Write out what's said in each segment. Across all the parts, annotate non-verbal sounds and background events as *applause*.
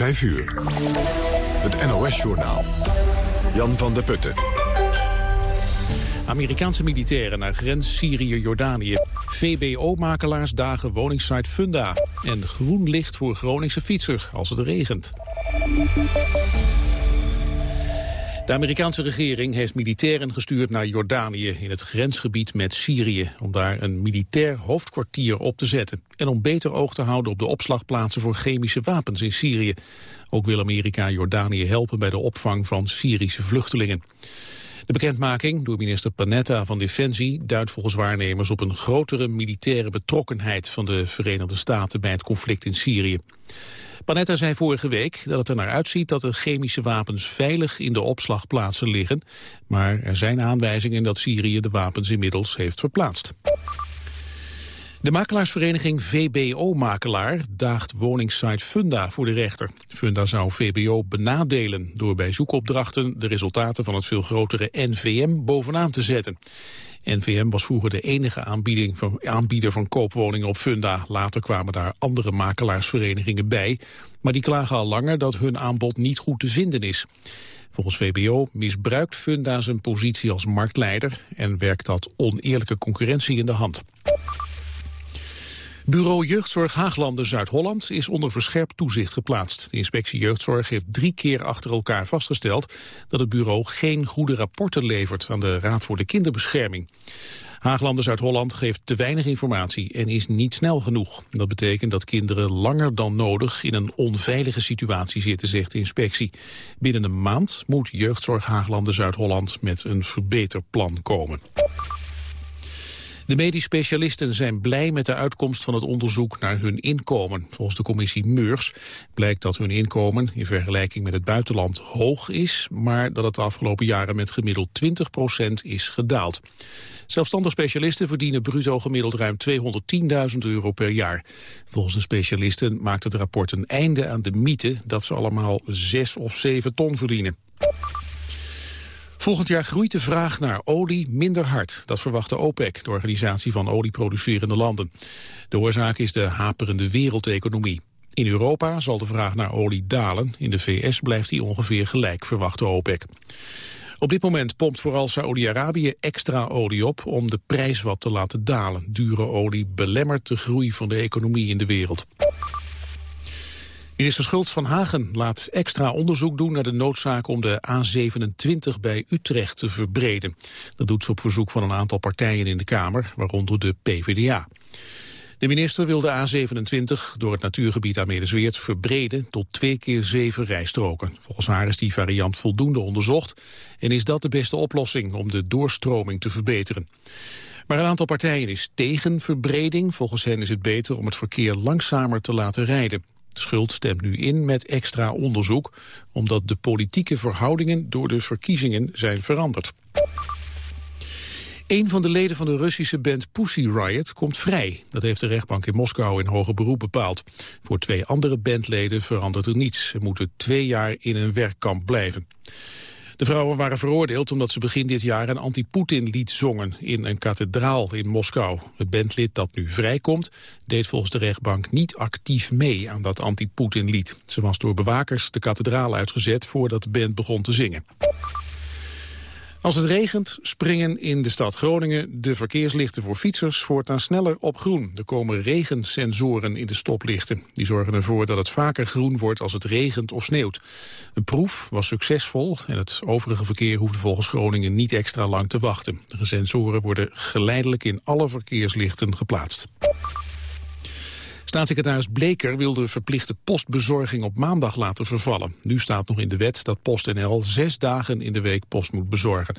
5 uur. Het NOS-journaal. Jan van der Putten. Amerikaanse militairen naar grens Syrië-Jordanië. VBO-makelaars dagen woningsite Funda. En groen licht voor Groningse fietser als het regent. De Amerikaanse regering heeft militairen gestuurd naar Jordanië in het grensgebied met Syrië om daar een militair hoofdkwartier op te zetten en om beter oog te houden op de opslagplaatsen voor chemische wapens in Syrië. Ook wil Amerika Jordanië helpen bij de opvang van Syrische vluchtelingen. De bekendmaking door minister Panetta van Defensie duidt volgens waarnemers op een grotere militaire betrokkenheid van de Verenigde Staten bij het conflict in Syrië. Panetta zei vorige week dat het er naar uitziet dat de chemische wapens veilig in de opslagplaatsen liggen. Maar er zijn aanwijzingen dat Syrië de wapens inmiddels heeft verplaatst. De makelaarsvereniging VBO-makelaar daagt woningssite Funda voor de rechter. Funda zou VBO benadelen door bij zoekopdrachten de resultaten van het veel grotere NVM bovenaan te zetten. NVM was vroeger de enige van, aanbieder van koopwoningen op Funda. Later kwamen daar andere makelaarsverenigingen bij. Maar die klagen al langer dat hun aanbod niet goed te vinden is. Volgens VBO misbruikt Funda zijn positie als marktleider... en werkt dat oneerlijke concurrentie in de hand. Bureau Jeugdzorg Haaglanden Zuid-Holland is onder verscherpt toezicht geplaatst. De inspectie Jeugdzorg heeft drie keer achter elkaar vastgesteld dat het bureau geen goede rapporten levert aan de Raad voor de Kinderbescherming. Haaglanden Zuid-Holland geeft te weinig informatie en is niet snel genoeg. Dat betekent dat kinderen langer dan nodig in een onveilige situatie zitten, zegt de inspectie. Binnen een maand moet Jeugdzorg Haaglanden Zuid-Holland met een verbeterplan komen. De medisch specialisten zijn blij met de uitkomst van het onderzoek naar hun inkomen. Volgens de commissie Meurs blijkt dat hun inkomen in vergelijking met het buitenland hoog is, maar dat het de afgelopen jaren met gemiddeld 20% is gedaald. Zelfstandig specialisten verdienen bruto gemiddeld ruim 210.000 euro per jaar. Volgens de specialisten maakt het rapport een einde aan de mythe dat ze allemaal 6 of 7 ton verdienen. Volgend jaar groeit de vraag naar olie minder hard. Dat verwacht de OPEC, de organisatie van olieproducerende landen. De oorzaak is de haperende wereldeconomie. In Europa zal de vraag naar olie dalen. In de VS blijft die ongeveer gelijk, verwacht de OPEC. Op dit moment pompt vooral Saoedi-Arabië extra olie op om de prijs wat te laten dalen. Dure olie belemmert de groei van de economie in de wereld. Minister Schultz van Hagen laat extra onderzoek doen naar de noodzaak om de A27 bij Utrecht te verbreden. Dat doet ze op verzoek van een aantal partijen in de Kamer, waaronder de PvdA. De minister wil de A27 door het natuurgebied Amelisweert verbreden tot twee keer zeven rijstroken. Volgens haar is die variant voldoende onderzocht en is dat de beste oplossing om de doorstroming te verbeteren. Maar een aantal partijen is tegen verbreding. Volgens hen is het beter om het verkeer langzamer te laten rijden. Schuld stemt nu in met extra onderzoek, omdat de politieke verhoudingen door de verkiezingen zijn veranderd. Een van de leden van de Russische band Pussy Riot komt vrij. Dat heeft de rechtbank in Moskou in hoger beroep bepaald. Voor twee andere bandleden verandert er niets. Ze moeten twee jaar in een werkkamp blijven. De vrouwen waren veroordeeld omdat ze begin dit jaar een anti-Poetin-lied zongen in een kathedraal in Moskou. Het bandlid dat nu vrijkomt deed volgens de rechtbank niet actief mee aan dat anti-Poetin-lied. Ze was door bewakers de kathedraal uitgezet voordat de band begon te zingen. Als het regent springen in de stad Groningen de verkeerslichten voor fietsers voortaan sneller op groen. Er komen regensensoren in de stoplichten. Die zorgen ervoor dat het vaker groen wordt als het regent of sneeuwt. De proef was succesvol en het overige verkeer hoefde volgens Groningen niet extra lang te wachten. De sensoren worden geleidelijk in alle verkeerslichten geplaatst. Staatssecretaris Bleker wil de verplichte postbezorging op maandag laten vervallen. Nu staat nog in de wet dat PostNL zes dagen in de week post moet bezorgen.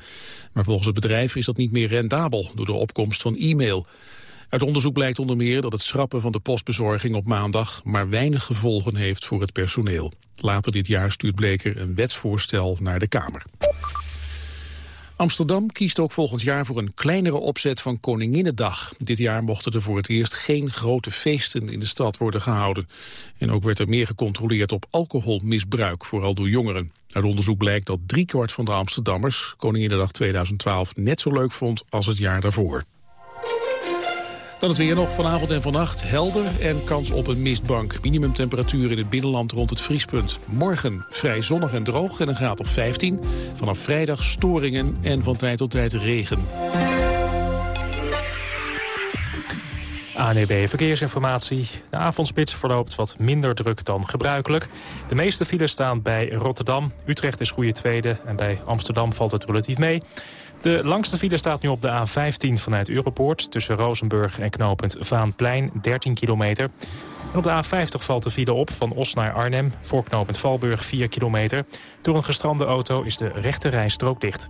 Maar volgens het bedrijf is dat niet meer rendabel door de opkomst van e-mail. Uit onderzoek blijkt onder meer dat het schrappen van de postbezorging op maandag maar weinig gevolgen heeft voor het personeel. Later dit jaar stuurt Bleker een wetsvoorstel naar de Kamer. Amsterdam kiest ook volgend jaar voor een kleinere opzet van Koninginnedag. Dit jaar mochten er voor het eerst geen grote feesten in de stad worden gehouden. En ook werd er meer gecontroleerd op alcoholmisbruik, vooral door jongeren. Uit onderzoek blijkt dat driekwart van de Amsterdammers Koninginnedag 2012 net zo leuk vond als het jaar daarvoor. Dan het weer nog vanavond en vannacht. Helder en kans op een mistbank. Minimumtemperatuur in het binnenland rond het vriespunt. Morgen vrij zonnig en droog en een graad of 15. Vanaf vrijdag storingen en van tijd tot tijd regen. ANEB Verkeersinformatie. De avondspits verloopt wat minder druk dan gebruikelijk. De meeste files staan bij Rotterdam. Utrecht is goede tweede en bij Amsterdam valt het relatief mee. De langste file staat nu op de A15 vanuit Europoort... tussen Rozenburg en knooppunt Vaanplein, 13 kilometer. En op de A50 valt de file op van Os naar Arnhem... voor knooppunt Valburg, 4 kilometer. Door een gestrande auto is de rechte rijstrook dicht.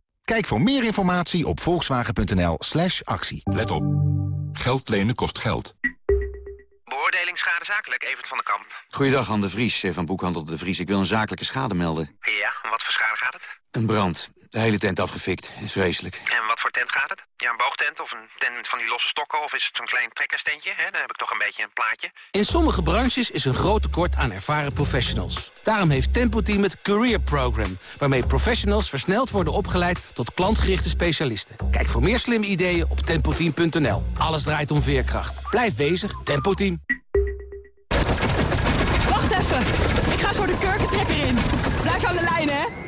Kijk voor meer informatie op volkswagen.nl slash actie. Let op. Geld lenen kost geld. Beoordeling schade zakelijk, Evert van den Kamp. Goeiedag, Han de Vries van Boekhandel de Vries. Ik wil een zakelijke schade melden. Ja, om wat voor schade gaat het? Een brand. De hele tent afgefikt. Is vreselijk. En wat voor tent gaat het? Ja, een boogtent of een tent van die losse stokken... of is het zo'n klein trekkerstentje? Hè? Dan heb ik toch een beetje een plaatje. In sommige branches is een groot tekort aan ervaren professionals. Daarom heeft Tempo Team het Career Program... waarmee professionals versneld worden opgeleid tot klantgerichte specialisten. Kijk voor meer slimme ideeën op tempoteam.nl. Alles draait om veerkracht. Blijf bezig, Tempo Team. Wacht even. Ik ga zo de kurkentrekker in. Blijf aan de lijn, hè.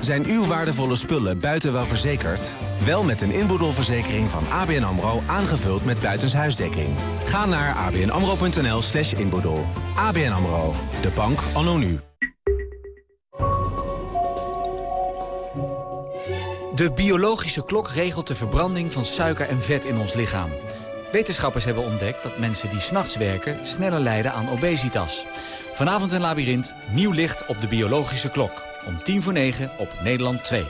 Zijn uw waardevolle spullen buiten wel verzekerd? Wel met een inboedelverzekering van ABN AMRO aangevuld met buitenshuisdekking. Ga naar abnamro.nl slash inboedel. ABN AMRO, de bank anno nu. De biologische klok regelt de verbranding van suiker en vet in ons lichaam. Wetenschappers hebben ontdekt dat mensen die s'nachts werken... sneller lijden aan obesitas. Vanavond in Labyrinth, nieuw licht op de biologische klok. Om tien voor negen op Nederland 2.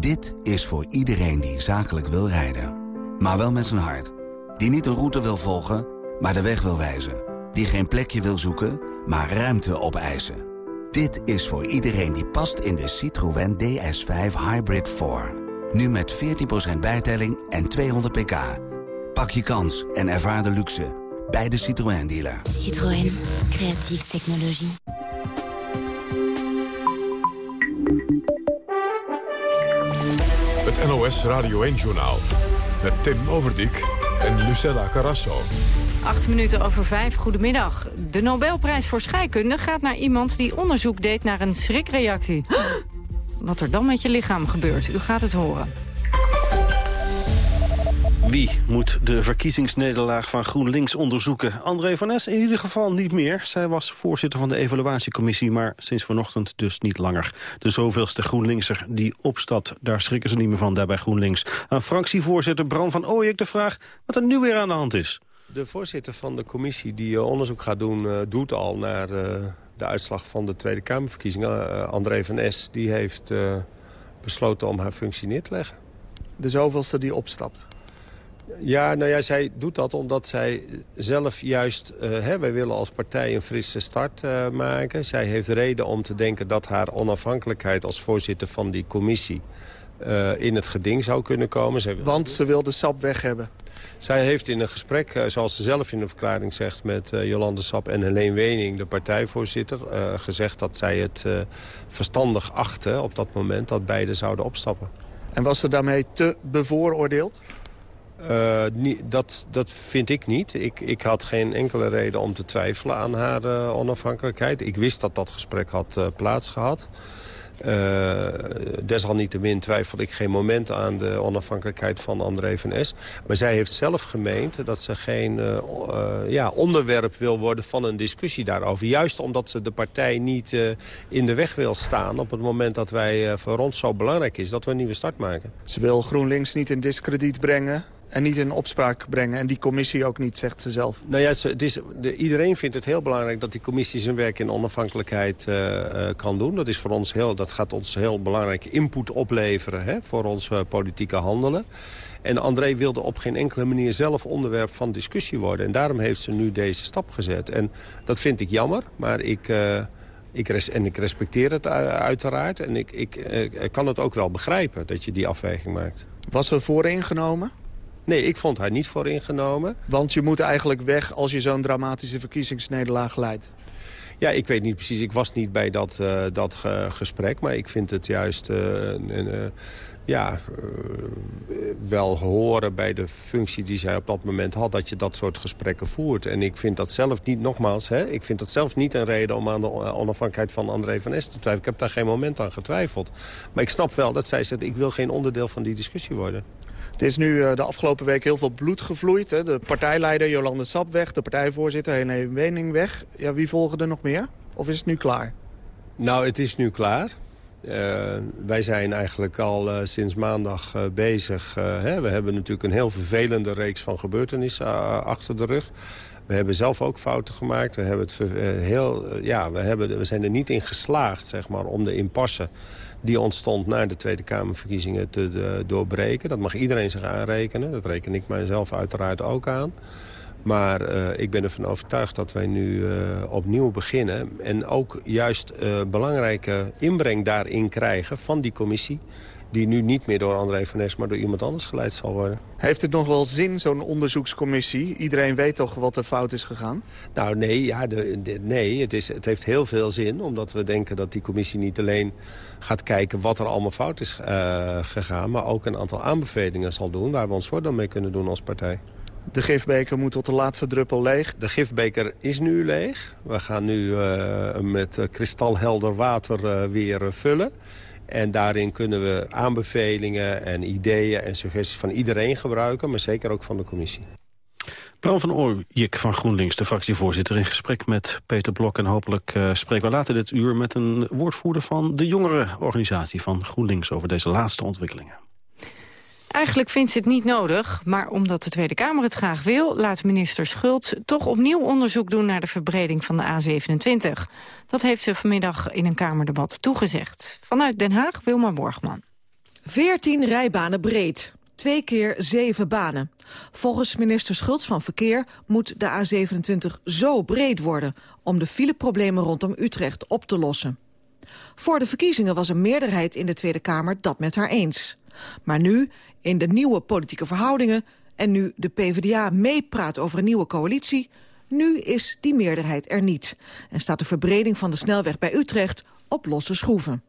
Dit is voor iedereen die zakelijk wil rijden. Maar wel met zijn hart. Die niet een route wil volgen, maar de weg wil wijzen. Die geen plekje wil zoeken, maar ruimte opeisen. Dit is voor iedereen die past in de Citroën DS5 Hybrid 4. Nu met 14% bijtelling en 200 pk. Pak je kans en ervaar de luxe bij de Citroën dealer. Citroën, creatieve technologie. Het NOS Radio 1-journaal met Tim Overdijk en Lucella Carrasso. Acht minuten over vijf, goedemiddag. De Nobelprijs voor scheikunde gaat naar iemand die onderzoek deed naar een schrikreactie. *gasps* Wat er dan met je lichaam gebeurt, u gaat het horen. Wie moet de verkiezingsnederlaag van GroenLinks onderzoeken? André van Nes in ieder geval niet meer. Zij was voorzitter van de evaluatiecommissie, maar sinds vanochtend dus niet langer. De zoveelste GroenLinkser die opstapt, daar schrikken ze niet meer van, daarbij GroenLinks. Aan fractievoorzitter Bram van Ooyek de vraag wat er nu weer aan de hand is. De voorzitter van de commissie die eh, onderzoek gaat doen... Uh, doet al naar uh, de uitslag van de Tweede Kamerverkiezingen. André van Es die heeft besloten om haar functie neer te leggen. De zoveelste die opstapt? Ja, nou ja, zij doet dat omdat zij zelf juist... Uh, hè, wij willen als partij een frisse start uh, maken. Zij heeft reden om te denken dat haar onafhankelijkheid als voorzitter van die commissie... Uh, in het geding zou kunnen komen. Zij Want ze wil de SAP weg hebben. Zij heeft in een gesprek, zoals ze zelf in de verklaring zegt... met Jolande Sap en Helene Wening, de partijvoorzitter... gezegd dat zij het verstandig achten op dat moment dat beide zouden opstappen. En was ze daarmee te bevooroordeeld? Uh, nie, dat, dat vind ik niet. Ik, ik had geen enkele reden om te twijfelen aan haar uh, onafhankelijkheid. Ik wist dat dat gesprek had uh, plaatsgehad. Desalniettemin twijfel ik geen moment aan de onafhankelijkheid van André van S. Maar zij heeft zelf gemeend dat ze geen ja, onderwerp wil worden van een discussie daarover. Juist omdat ze de partij niet in de weg wil staan op het moment dat wij voor ons zo belangrijk is dat we een nieuwe start maken. Ze wil GroenLinks niet in discrediet brengen en niet in opspraak brengen. En die commissie ook niet, zegt ze zelf. Nou ja, het is, de, iedereen vindt het heel belangrijk dat die commissie zijn werk in onafhankelijkheid uh, uh, kan doen. Dat, is voor ons heel, dat gaat ons heel belangrijke input opleveren hè, voor ons uh, politieke handelen. En André wilde op geen enkele manier zelf onderwerp van discussie worden. En daarom heeft ze nu deze stap gezet. En dat vind ik jammer, maar ik... Ik en ik respecteer het uiteraard. En ik, ik, ik, kan het ook wel begrijpen dat je die afweging maakt. Was er vooringenomen? Nee, ik vond haar niet vooringenomen. Want je moet eigenlijk weg als je zo'n dramatische verkiezingsnederlaag leidt. Ja, ik weet niet precies. Ik was niet bij dat, uh, dat gesprek. Maar ik vind het juist uh, een, uh, ja, wel horen bij de functie die zij op dat moment had... dat je dat soort gesprekken voert. En ik vind dat zelf niet, nogmaals... Hè, ik vind dat zelf niet een reden om aan de onafhankelijkheid van André van Es te twijfelen. Ik heb daar geen moment aan getwijfeld. Maar ik snap wel dat zij zegt... ik wil geen onderdeel van die discussie worden. Er is nu de afgelopen week heel veel bloed gevloeid. Hè? De partijleider Jolande Sap weg, de partijvoorzitter René Wening weg. Ja, wie volgen er nog meer? Of is het nu klaar? Nou, het is nu klaar. Uh, wij zijn eigenlijk al uh, sinds maandag bezig. Hè? We hebben natuurlijk een heel vervelende reeks van gebeurtenissen achter de rug. We hebben zelf ook fouten gemaakt. We, hebben het heel, ja, we, hebben, we zijn er niet in geslaagd zeg maar, om de impasse die ontstond na de Tweede Kamerverkiezingen te de, doorbreken. Dat mag iedereen zich aanrekenen. Dat reken ik mijzelf uiteraard ook aan. Maar uh, ik ben ervan overtuigd dat wij nu uh, opnieuw beginnen. En ook juist uh, belangrijke inbreng daarin krijgen van die commissie die nu niet meer door André van Nes, maar door iemand anders geleid zal worden. Heeft het nog wel zin, zo'n onderzoekscommissie? Iedereen weet toch wat er fout is gegaan? Nou, nee, ja, de, de, nee het, is, het heeft heel veel zin. Omdat we denken dat die commissie niet alleen gaat kijken wat er allemaal fout is uh, gegaan... maar ook een aantal aanbevelingen zal doen waar we ons voordeel mee kunnen doen als partij. De gifbeker moet tot de laatste druppel leeg. De gifbeker is nu leeg. We gaan nu uh, met kristalhelder water uh, weer vullen. En daarin kunnen we aanbevelingen en ideeën en suggesties van iedereen gebruiken... maar zeker ook van de commissie. Bram van Ooyik van GroenLinks, de fractievoorzitter... in gesprek met Peter Blok. En hopelijk uh, spreken we later dit uur met een woordvoerder... van de jongerenorganisatie van GroenLinks over deze laatste ontwikkelingen. Eigenlijk vindt ze het niet nodig, maar omdat de Tweede Kamer het graag wil... laat minister Schultz toch opnieuw onderzoek doen naar de verbreding van de A27. Dat heeft ze vanmiddag in een Kamerdebat toegezegd. Vanuit Den Haag, Wilma Borgman. 14 rijbanen breed. Twee keer zeven banen. Volgens minister Schultz van Verkeer moet de A27 zo breed worden... om de fileproblemen rondom Utrecht op te lossen. Voor de verkiezingen was een meerderheid in de Tweede Kamer dat met haar eens. Maar nu, in de nieuwe politieke verhoudingen... en nu de PvdA meepraat over een nieuwe coalitie... nu is die meerderheid er niet. En staat de verbreding van de snelweg bij Utrecht op losse schroeven.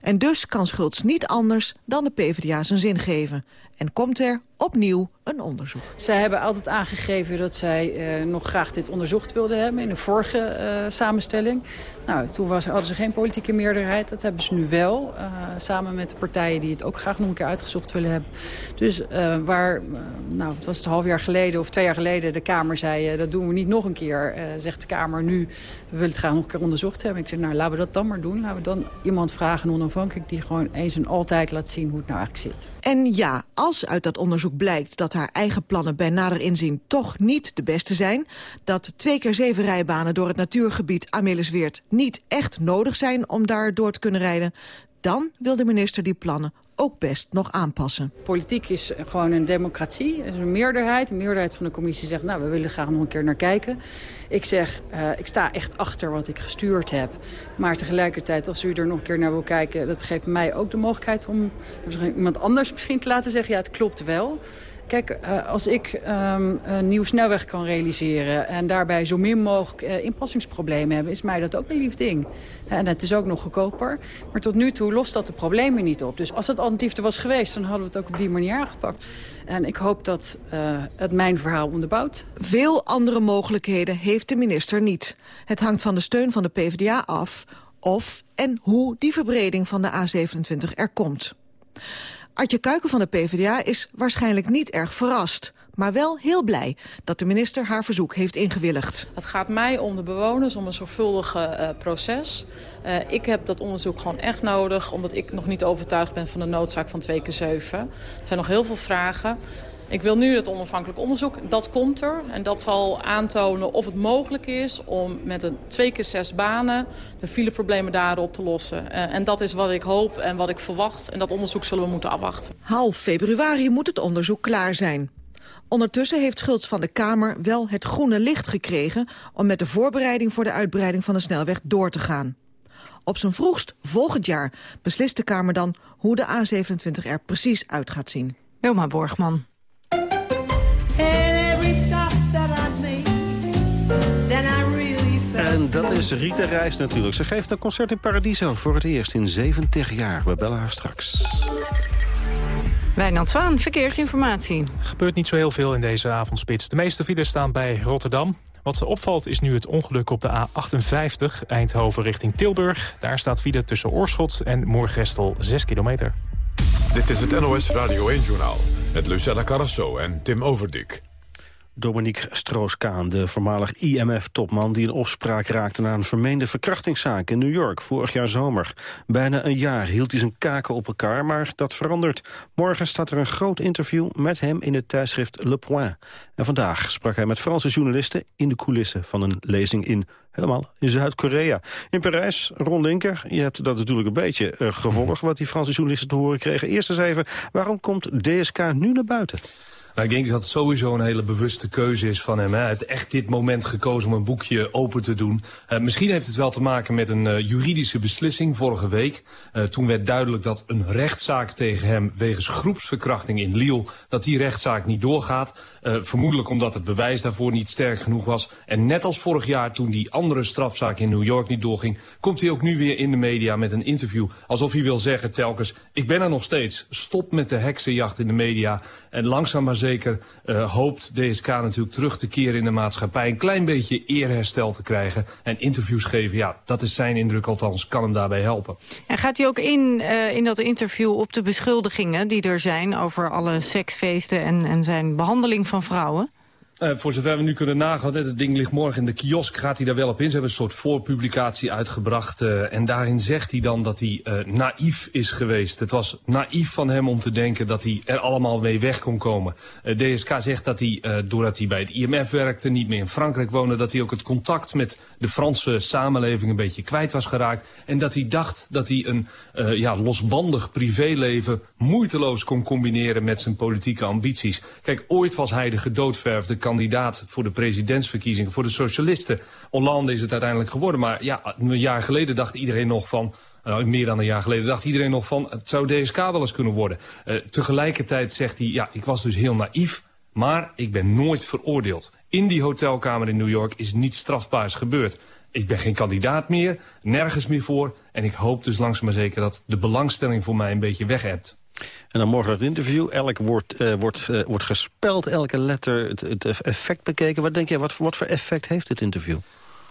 En dus kan Schultz niet anders dan de PvdA zijn zin geven. En komt er opnieuw een onderzoek. Zij hebben altijd aangegeven dat zij uh, nog graag dit onderzocht wilden hebben... in de vorige uh, samenstelling. Nou, toen was, hadden ze geen politieke meerderheid. Dat hebben ze nu wel, uh, samen met de partijen die het ook graag nog een keer uitgezocht willen hebben. Dus waar, nou, het was het half jaar geleden of twee jaar geleden... de Kamer zei, dat doen we niet nog een keer, zegt de Kamer nu... we willen het graag nog een keer onderzocht hebben. Ik zeg, nou, laten we dat dan maar doen. Laten we dan iemand vragen, onafhankelijk... die gewoon eens en altijd laat zien hoe het nou eigenlijk zit. En ja, als uit dat onderzoek blijkt dat haar eigen plannen bij nader inzien toch niet de beste zijn, dat twee keer zeven rijbanen door het natuurgebied Amelisweert niet echt nodig zijn om daar door te kunnen rijden, dan wil de minister die plannen ook best nog aanpassen. Politiek is gewoon een democratie. Is een meerderheid. Een meerderheid van de commissie zegt... nou, we willen graag nog een keer naar kijken. Ik zeg, uh, ik sta echt achter wat ik gestuurd heb. Maar tegelijkertijd, als u er nog een keer naar wil kijken... dat geeft mij ook de mogelijkheid om iemand anders misschien te laten zeggen... ja, het klopt wel. Kijk, uh, als ik um, een nieuwe snelweg kan realiseren... en daarbij zo min mogelijk uh, inpassingsproblemen hebben... is mij dat ook een lief ding. En het is ook nog goedkoper. Maar tot nu toe lost dat de problemen niet op. Dus als het alternatief er was geweest... dan hadden we het ook op die manier aangepakt. En ik hoop dat uh, het mijn verhaal onderbouwt. Veel andere mogelijkheden heeft de minister niet. Het hangt van de steun van de PvdA af... of en hoe die verbreding van de A27 er komt. Artje Kuiken van de PvdA is waarschijnlijk niet erg verrast maar wel heel blij dat de minister haar verzoek heeft ingewilligd. Het gaat mij om de bewoners, om een zorgvuldig uh, proces. Uh, ik heb dat onderzoek gewoon echt nodig, omdat ik nog niet overtuigd ben van de noodzaak van 2 keer 7. Er zijn nog heel veel vragen. Ik wil nu het onafhankelijk onderzoek. Dat komt er. En dat zal aantonen of het mogelijk is om met een twee keer zes banen... de fileproblemen daar op te lossen. Uh, en dat is wat ik hoop en wat ik verwacht. En dat onderzoek zullen we moeten afwachten. Half februari moet het onderzoek klaar zijn. Ondertussen heeft Schultz van de Kamer wel het groene licht gekregen... om met de voorbereiding voor de uitbreiding van de snelweg door te gaan. Op zijn vroegst volgend jaar beslist de Kamer dan hoe de A27 er precies uit gaat zien. Wilma Borgman. En dat is Rita Reis natuurlijk. Ze geeft een concert in Paradiso voor het eerst in 70 jaar. We bellen haar straks. Wijnand Zwaan, verkeersinformatie. Er gebeurt niet zo heel veel in deze avondspits. De meeste files staan bij Rotterdam. Wat opvalt is nu het ongeluk op de A58 Eindhoven richting Tilburg. Daar staat file tussen Oorschot en Moorgestel 6 kilometer. Dit is het NOS Radio 1-journaal met Lucella Carrasso en Tim Overdik. Dominique Stroos-Kaan, de voormalig IMF-topman... die in opspraak raakte na een vermeende verkrachtingszaak in New York vorig jaar zomer. Bijna een jaar hield hij zijn kaken op elkaar, maar dat verandert. Morgen staat er een groot interview met hem in het tijdschrift Le Point. En vandaag sprak hij met Franse journalisten in de coulissen van een lezing in helemaal in Zuid-Korea. In Parijs, Ron Linker, je hebt dat natuurlijk een beetje uh, gevolgd... wat die Franse journalisten te horen kregen. Eerst eens even, waarom komt DSK nu naar buiten? Nou, ik denk dat het sowieso een hele bewuste keuze is van hem. Hij heeft echt dit moment gekozen om een boekje open te doen. Uh, misschien heeft het wel te maken met een uh, juridische beslissing vorige week. Uh, toen werd duidelijk dat een rechtszaak tegen hem wegens groepsverkrachting in Lille... dat die rechtszaak niet doorgaat. vermoedelijk omdat het bewijs daarvoor niet sterk genoeg was. En net als vorig jaar toen die andere strafzaak in New York niet doorging... komt hij ook nu weer in de media met een interview. Alsof hij wil zeggen telkens, ik ben er nog steeds. Stop met de heksenjacht in de media. En langzaam maar zeker uh, hoopt DSK natuurlijk terug te keren in de maatschappij. Een klein beetje eerherstel te krijgen. En interviews geven, ja, dat is zijn indruk althans. Kan hem daarbij helpen. En gaat hij ook in, uh, in dat interview op de beschuldigingen die er zijn... over alle seksfeesten en, en zijn behandeling van vrouwen? Uh, voor zover we nu kunnen nagaan, het ding ligt morgen in de kiosk, gaat hij daar wel op in. Ze hebben een soort voorpublicatie uitgebracht. Uh, en daarin zegt hij dan dat hij uh, naïef is geweest. Het was naïef van hem om te denken dat hij er allemaal mee weg kon komen. DSK zegt dat hij, doordat hij bij het IMF werkte, niet meer in Frankrijk woonde... dat hij ook het contact met de Franse samenleving een beetje kwijt was geraakt. En dat hij dacht dat hij een ja, losbandig privéleven moeiteloos kon combineren met zijn politieke ambities. Kijk, ooit was hij de gedoodverfde kandidaat voor de presidentsverkiezingen voor de socialisten. Hollande is het uiteindelijk geworden, maar ja, een jaar geleden dacht iedereen nog van... Nou, meer dan een jaar geleden dacht iedereen nog van... het zou DSK wel eens kunnen worden. Uh, tegelijkertijd zegt hij, ja, ik was dus heel naïef... maar ik ben nooit veroordeeld. In die hotelkamer in New York is niets strafbaars gebeurd. Ik ben geen kandidaat meer, nergens meer voor... en ik hoop dus langzaam maar zeker dat de belangstelling voor mij een beetje weg hebt. En dan morgen het interview. Elk woord uh, wordt, uh, wordt gespeld, elke letter, het, effect bekeken. Wat denk jij, wat, wat voor effect heeft dit interview?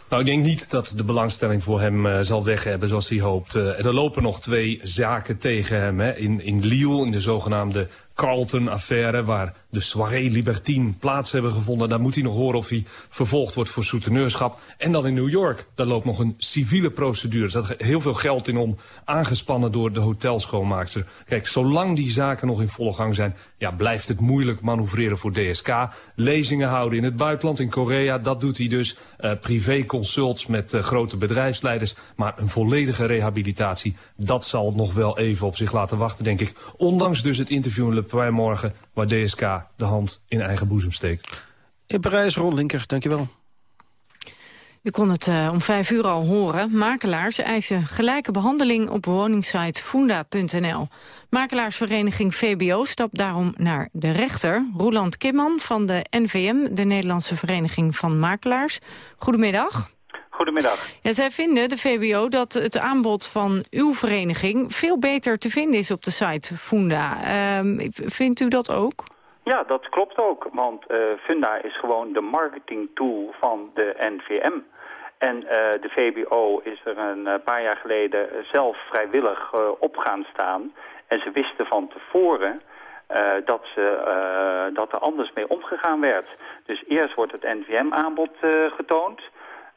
Nou, ik denk niet dat de belangstelling voor hem uh, zal weg hebben zoals hij hoopt. er lopen nog twee zaken tegen hem. Hè. In, in Lille, in de zogenaamde Carlton-affaire... waar de soirée libertine plaats hebben gevonden. Daar moet hij nog horen of hij vervolgd wordt voor souteneurschap. En dan in New York, daar loopt nog een civiele procedure. Er staat heel veel geld in om, aangespannen door de hotelschoonmaakster. Kijk, zolang die zaken nog in volle gang zijn... Ja, blijft het moeilijk manoeuvreren voor DSK. Lezingen houden in het buitenland, in Korea, dat doet hij dus. Uh, privéconsults met uh, grote bedrijfsleiders. Maar een volledige rehabilitatie, dat zal nog wel even op zich laten wachten, denk ik. Ondanks dus het interview in Le Point morgen... waar DSK de hand in eigen boezem steekt. In Parijs, Ron Linker, dankjewel. U kon het uh, om vijf uur al horen. Makelaars eisen gelijke behandeling op woningsite funda.nl. Makelaarsvereniging VBO stapt daarom naar de rechter. Roland Kimman van de NVM, de Nederlandse Vereniging van Makelaars. Goedemiddag. Goedemiddag. Ja, zij vinden, de VBO, dat het aanbod van uw vereniging... veel beter te vinden is op de site Funda. Uh, vindt u dat ook? Ja, dat klopt ook. Want uh, Funda is gewoon de marketingtool van de NVM. En uh, de VBO is er een uh, paar jaar geleden zelf vrijwillig op gaan staan. En ze wisten van tevoren dat, ze, dat er anders mee omgegaan werd. Dus eerst wordt het NVM-aanbod getoond...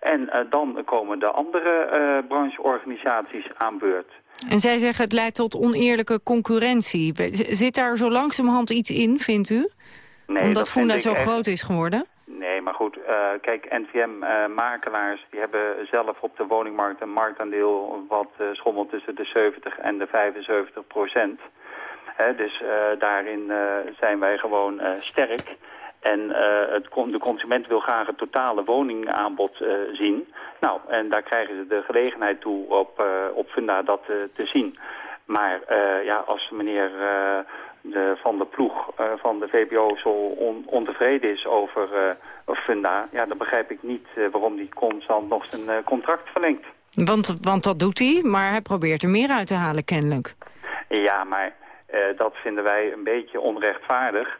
En uh, dan komen de andere uh, brancheorganisaties aan beurt. En zij zeggen het leidt tot oneerlijke concurrentie. Zit daar zo langzamerhand iets in, vindt u? Nee, Omdat Funda zo echt- groot is geworden? Nee, maar goed, eh, kijk, NVM-makelaars die hebben zelf op de woningmarkt een marktaandeel wat eh, schommelt tussen de 70 en de 75 procent. Hè, dus eh, daarin eh, zijn wij gewoon eh, sterk. En eh, het, de consument wil graag het totale woningaanbod eh, zien. Nou, en daar krijgen ze de gelegenheid toe op, eh, op Funda dat te zien. Maar ja, als meneer de, Van der Ploeg van de VBO zo on- ontevreden is over Funda... ja, dan begrijp ik niet waarom die constant nog zijn contract verlengt. Want, want dat doet hij, maar hij probeert er meer uit te halen kennelijk. Ja, maar dat vinden wij een beetje onrechtvaardig.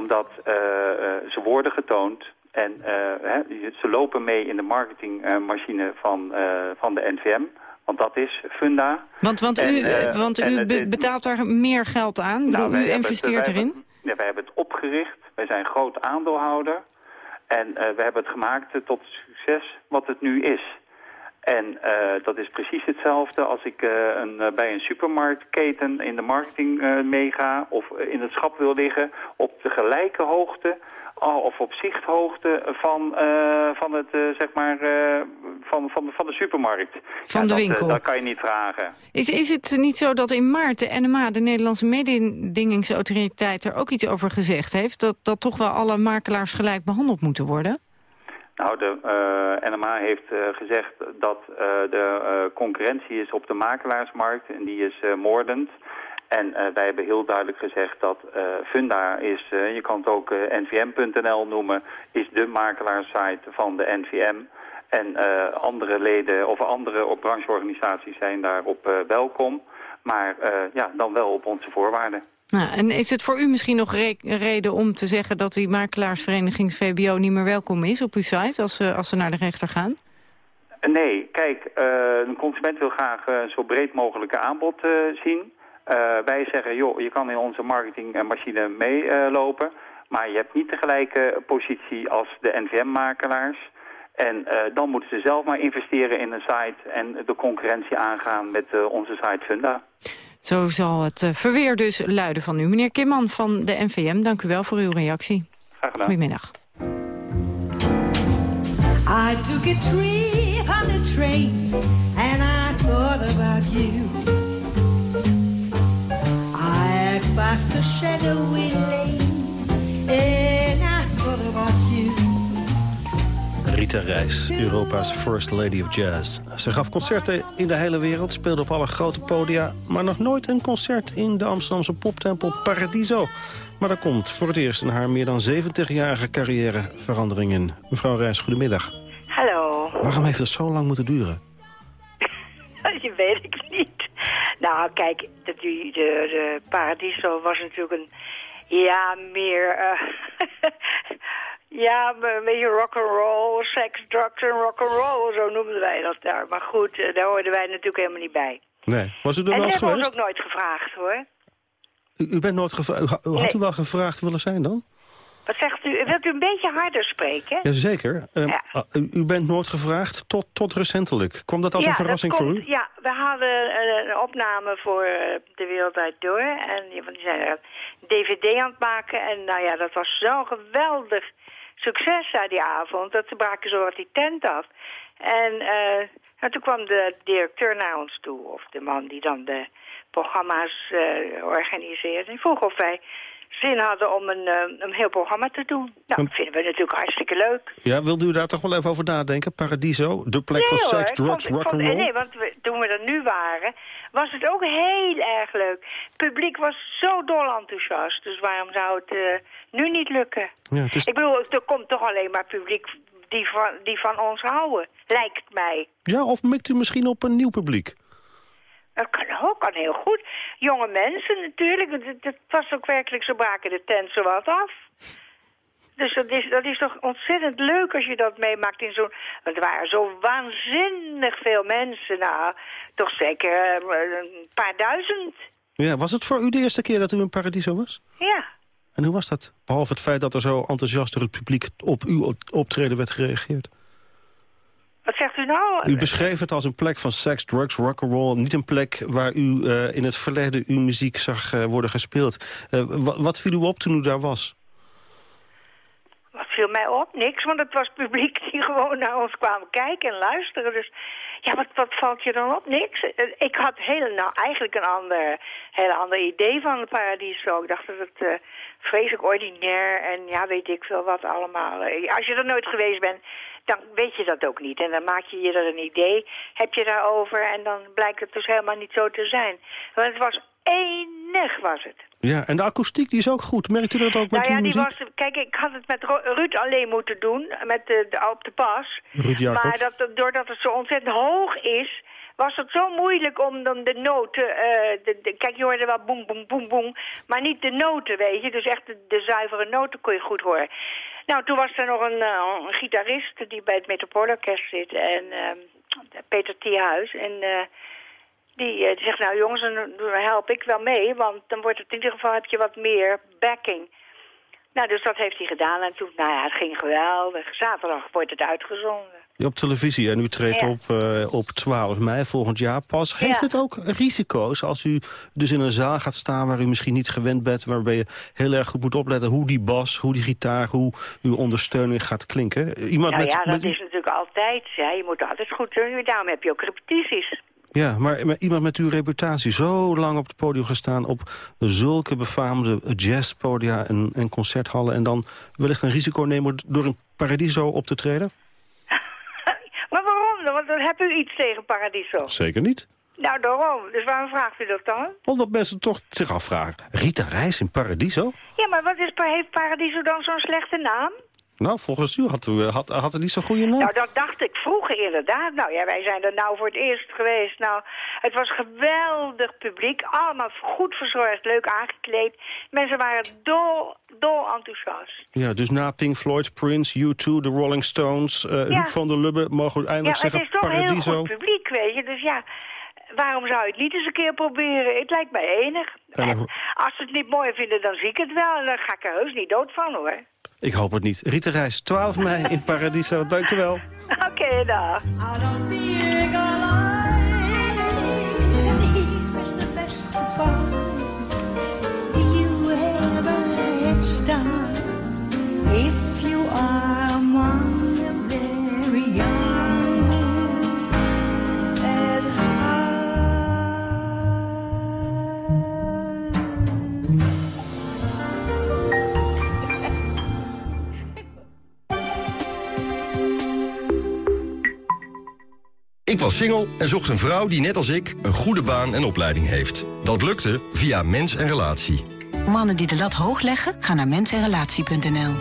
Omdat eh, eh, ze worden getoond en eh, hè, ze lopen mee in de marketingmachine van, van de NVM. Want dat is Funda. Want, want En, u, want en u be- betaalt daar meer geld aan? Nou, u het- investeert erin? hebben- ja, wij hebben het opgericht. Wij zijn groot aandeelhouder. En we hebben het gemaakt tot het succes wat het nu is. En eh, dat is precies hetzelfde als ik eh, een, eh, bij een supermarktketen in de marketing meega... of in het schap wil liggen op de gelijke hoogte... of op zichthoogte van, van, het, zeg maar, van, van, van de supermarkt. Van Ja, de dat, winkel. dat kan je niet vragen. Is, is het niet zo dat in maart de NMA, de Nederlandse mededingingsautoriteit... er ook iets over gezegd heeft? Dat, dat toch wel alle makelaars gelijk behandeld moeten worden? Nou, de eh, NMA heeft eh, gezegd dat eh, de concurrentie is op de makelaarsmarkt en die is moordend. En wij hebben heel duidelijk gezegd dat Funda is, je kan het ook nvm.nl noemen, is de makelaarssite van de NVM. En andere leden of andere brancheorganisaties zijn daarop welkom. Maar ja, dan wel op onze voorwaarden. Nou, en is het voor u misschien nog re- reden om te zeggen... dat die makelaarsvereniging VBO niet meer welkom is op uw site... als ze, als ze naar de rechter gaan? Nee, kijk, eh, een consument wil graag een zo breed mogelijke aanbod eh, zien. Wij zeggen, joh, je kan in onze marketingmachine meelopen... maar je hebt niet de gelijke positie als de NVM-makelaars... En dan moeten ze zelf maar investeren in een site en de concurrentie aangaan met onze site Funda. Zo zal het eh, verweer dus luiden van u. Meneer Kimman van de NVM, dank u wel voor uw reactie. Graag gedaan. Goedemiddag. I took a trip on the train and I thought about you. I passed the shadowy lane Rita Reis, Europa's First Lady of Jazz. Ze gaf concerten in de hele wereld, speelde op alle grote podia... maar nog nooit een concert in de Amsterdamse poptempel Paradiso. Maar er komt voor het eerst in haar meer dan 70-jarige carrière verandering in. Mevrouw Reis, goedemiddag. Hallo. Waarom heeft het zo lang moeten duren? *laughs* Je weet ik niet. Nou, kijk, de, de, de, Paradiso was natuurlijk een... Ja, meer... eh, *laughs* ja, een beetje rock'n'roll, seks, drugs en rock'n'roll. Zo noemden wij dat daar. Maar goed, eh, daar hoorden wij natuurlijk helemaal niet bij. Nee. Was u er en wel eens dat was geweest? ook nooit gevraagd, hoor. U, u bent nooit gevraagd. Had Nee. u wel gevraagd willen zijn dan? Wat zegt u? Wilt u een beetje harder spreken? Jazeker. Um, Ja. ah, u, u bent nood gevraagd tot, tot recentelijk. Kwam dat als ja, een verrassing dat voor komt- u? Ja, we hadden eh, een opname voor eh, De Wereld Draait Door. En die zijn een dvd aan het maken. En nou ja, dat was zo'n geweldig succes uit die avond. Dat ze braken zo wat die tent af. En eh, nou, toen kwam de directeur naar ons toe. Of de man die dan de programma's eh, organiseerde. En vroeg of wij zin hadden om een, eh, een heel programma te doen. Nou, dat vinden we natuurlijk hartstikke leuk. Ja, wilde u daar toch wel even over nadenken? Paradiso, de plek van hoor, seks, drugs, rock'n'roll? Nee, want we- toen we er nu waren, was het ook heel erg leuk. Het publiek was zo dol enthousiast, dus waarom zou het eh, nu niet lukken? Ja, het is... Ik bedoel, er komt toch alleen maar publiek die van, die van ons houden, lijkt mij. ja, of mikt u misschien op een nieuw publiek? Dat kan ook, kan heel goed. Jonge mensen natuurlijk, het, het was ook werkelijk, ze braken de tent zo wat af. Dus dat is, dat is toch ontzettend leuk als je dat meemaakt in zo'n... Want er waren zo waanzinnig veel mensen. Nou, toch zeker eh, een paar duizend. Ja, was het voor u de eerste keer dat u in Paradiso was? Ja. En hoe was dat? Behalve het feit dat er zo enthousiast door het publiek op uw optreden werd gereageerd. Wat zegt u nou? U beschreef het als een plek van seks, drugs, rock'n'roll. Niet een plek waar u eh, in het verleden uw muziek zag eh, worden gespeeld. Eh, wa- wat viel u op toen u daar was? viel mij op, niks. Want het was publiek die *laughs* gewoon naar ons kwamen kijken en luisteren. Dus ja, wat, wat valt je dan op? Niks. Ik had heel, nou, eigenlijk een ander, heel ander idee van het Paradiso. Ik dacht dat het vreselijk ordinair en ja, weet ik veel wat allemaal. Eh, Als je er nooit geweest bent, dan weet je dat ook niet. En dan maak je je er een idee, heb je daarover... en dan blijkt het dus helemaal niet zo te zijn. Want het was enig, was het. Ja, en de akoestiek die is ook goed. Merkt u dat ook met nou ja, die muziek? was, kijk, ik had het met Ruud alleen moeten doen, met de, de, op de pas. Ruud Jacobs. Maar dat, doordat het zo ontzettend hoog is, was het zo moeilijk om dan de noten... eh, de, kijk, je hoorde wel boem, boem, boem, boem, maar niet de noten, weet je. Dus echt de, zuivere noten kon je goed horen. Nou, toen was er nog een, eh, een gitarist die bij het Metropoolorkest zit, en ehm, Peter Thiehuis. En eh, die, eh, die zegt, nou jongens, dan, dan help ik wel mee, want dan wordt het in ieder geval, heb je wat meer backing. Nou, dus dat heeft hij gedaan en toen, nou ja, het ging geweldig. Zaterdag wordt het uitgezonden. Op televisie en u treedt Ja. op, eh, op 12 mei volgend jaar pas. Heeft Ja. het ook risico's als u dus in een zaal gaat staan... waar u misschien niet gewend bent, waarbij je heel erg goed moet opletten... hoe die bas, hoe die gitaar, hoe uw ondersteuning gaat klinken? Iemand nou met, ja, dat met is natuurlijk altijd, ja, je moet altijd goed doen. Daarom heb je ook repetities. Ja, maar, maar iemand met uw reputatie zo lang op het podium gestaan... op zulke befaamde jazzpodia en, en concerthallen... en dan wellicht een risico nemen door een paradiso op te treden? Maar waarom dan? Want dan heb u iets tegen Paradiso. Zeker niet. Nou, daarom. Dus waarom vraagt u dat dan? Omdat mensen toch zich afvragen... Rita Reis in Paradiso? Ja, maar wat is, heeft Paradiso dan zo'n slechte naam? Nou, volgens u had, u, had, had het niet zo'n goede naam. Nou, dat dacht ik vroeger inderdaad. Nou ja, wij zijn er nou voor het eerst geweest. Nou, het was geweldig publiek. Allemaal goed verzorgd, leuk aangekleed. Mensen waren dol, dol enthousiast. Ja, dus na Pink Floyd, Prince, U2, de Rolling Stones, eh Ja. Huub van der Lubbe... mogen we Ja, eindelijk maar het zeggen is toch heel Paradiso. goed publiek, weet je. Dus ja, waarom zou je het niet eens een keer proberen? Het lijkt mij enig. En dan- Als ze het niet mooi vinden, dan zie ik het wel. En dan ga ik er heus niet dood van, hoor. Ik hoop het niet. Rita Reis, 12 mei in Paradiso. Dank u wel. Oké, dag. if you are Ik was single en zocht een vrouw die net als ik een goede baan en opleiding heeft. Dat lukte via Mens en Relatie. Mannen die de lat hoog leggen, gaan naar mensenrelatie.nl.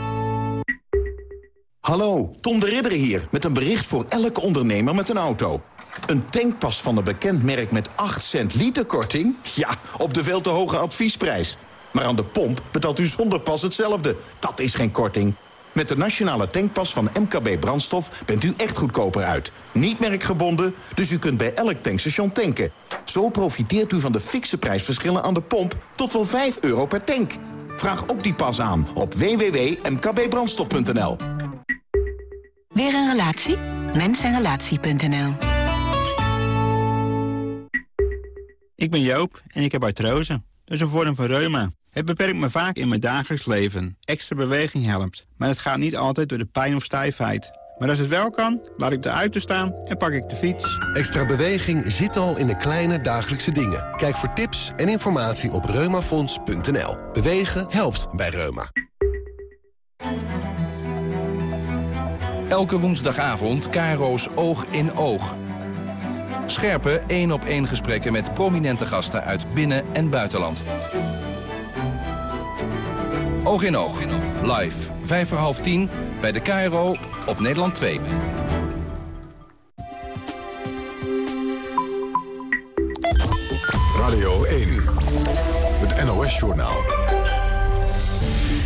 Hallo, Tom de Ridder hier met een bericht voor elke ondernemer met een auto. Een tankpas van een bekend merk met 8 cent liter korting? Ja, op de veel te hoge adviesprijs. Maar aan de pomp betaalt u zonder pas hetzelfde. Dat is geen korting. Met de nationale tankpas van MKB Brandstof bent u echt goedkoper uit. Niet merkgebonden, dus u kunt bij elk tankstation tanken. Zo profiteert u van de fikse prijsverschillen aan de pomp tot wel 5 euro per tank. Vraag ook die pas aan op www.mkbbrandstof.nl. Weer een relatie? Mensenrelatie.nl Ik ben Joop en ik heb artrose. Dat is een vorm van reuma. Het beperkt me vaak in mijn dagelijks leven. Extra beweging helpt. Maar het gaat niet altijd door de pijn of stijfheid. Maar als het wel kan, laat ik de auto staan en pak ik de fiets. Extra beweging zit al in de kleine dagelijkse dingen. Kijk voor tips en informatie op reumafonds.nl. Bewegen helpt bij Reuma. Elke woensdagavond Caro's Oog in Oog. Scherpe één-op-één gesprekken met prominente gasten uit binnen- en buitenland. Oog in Oog. Live. Vijf voor half tien bij de KRO op Nederland 2. Radio 1. Het NOS-journaal.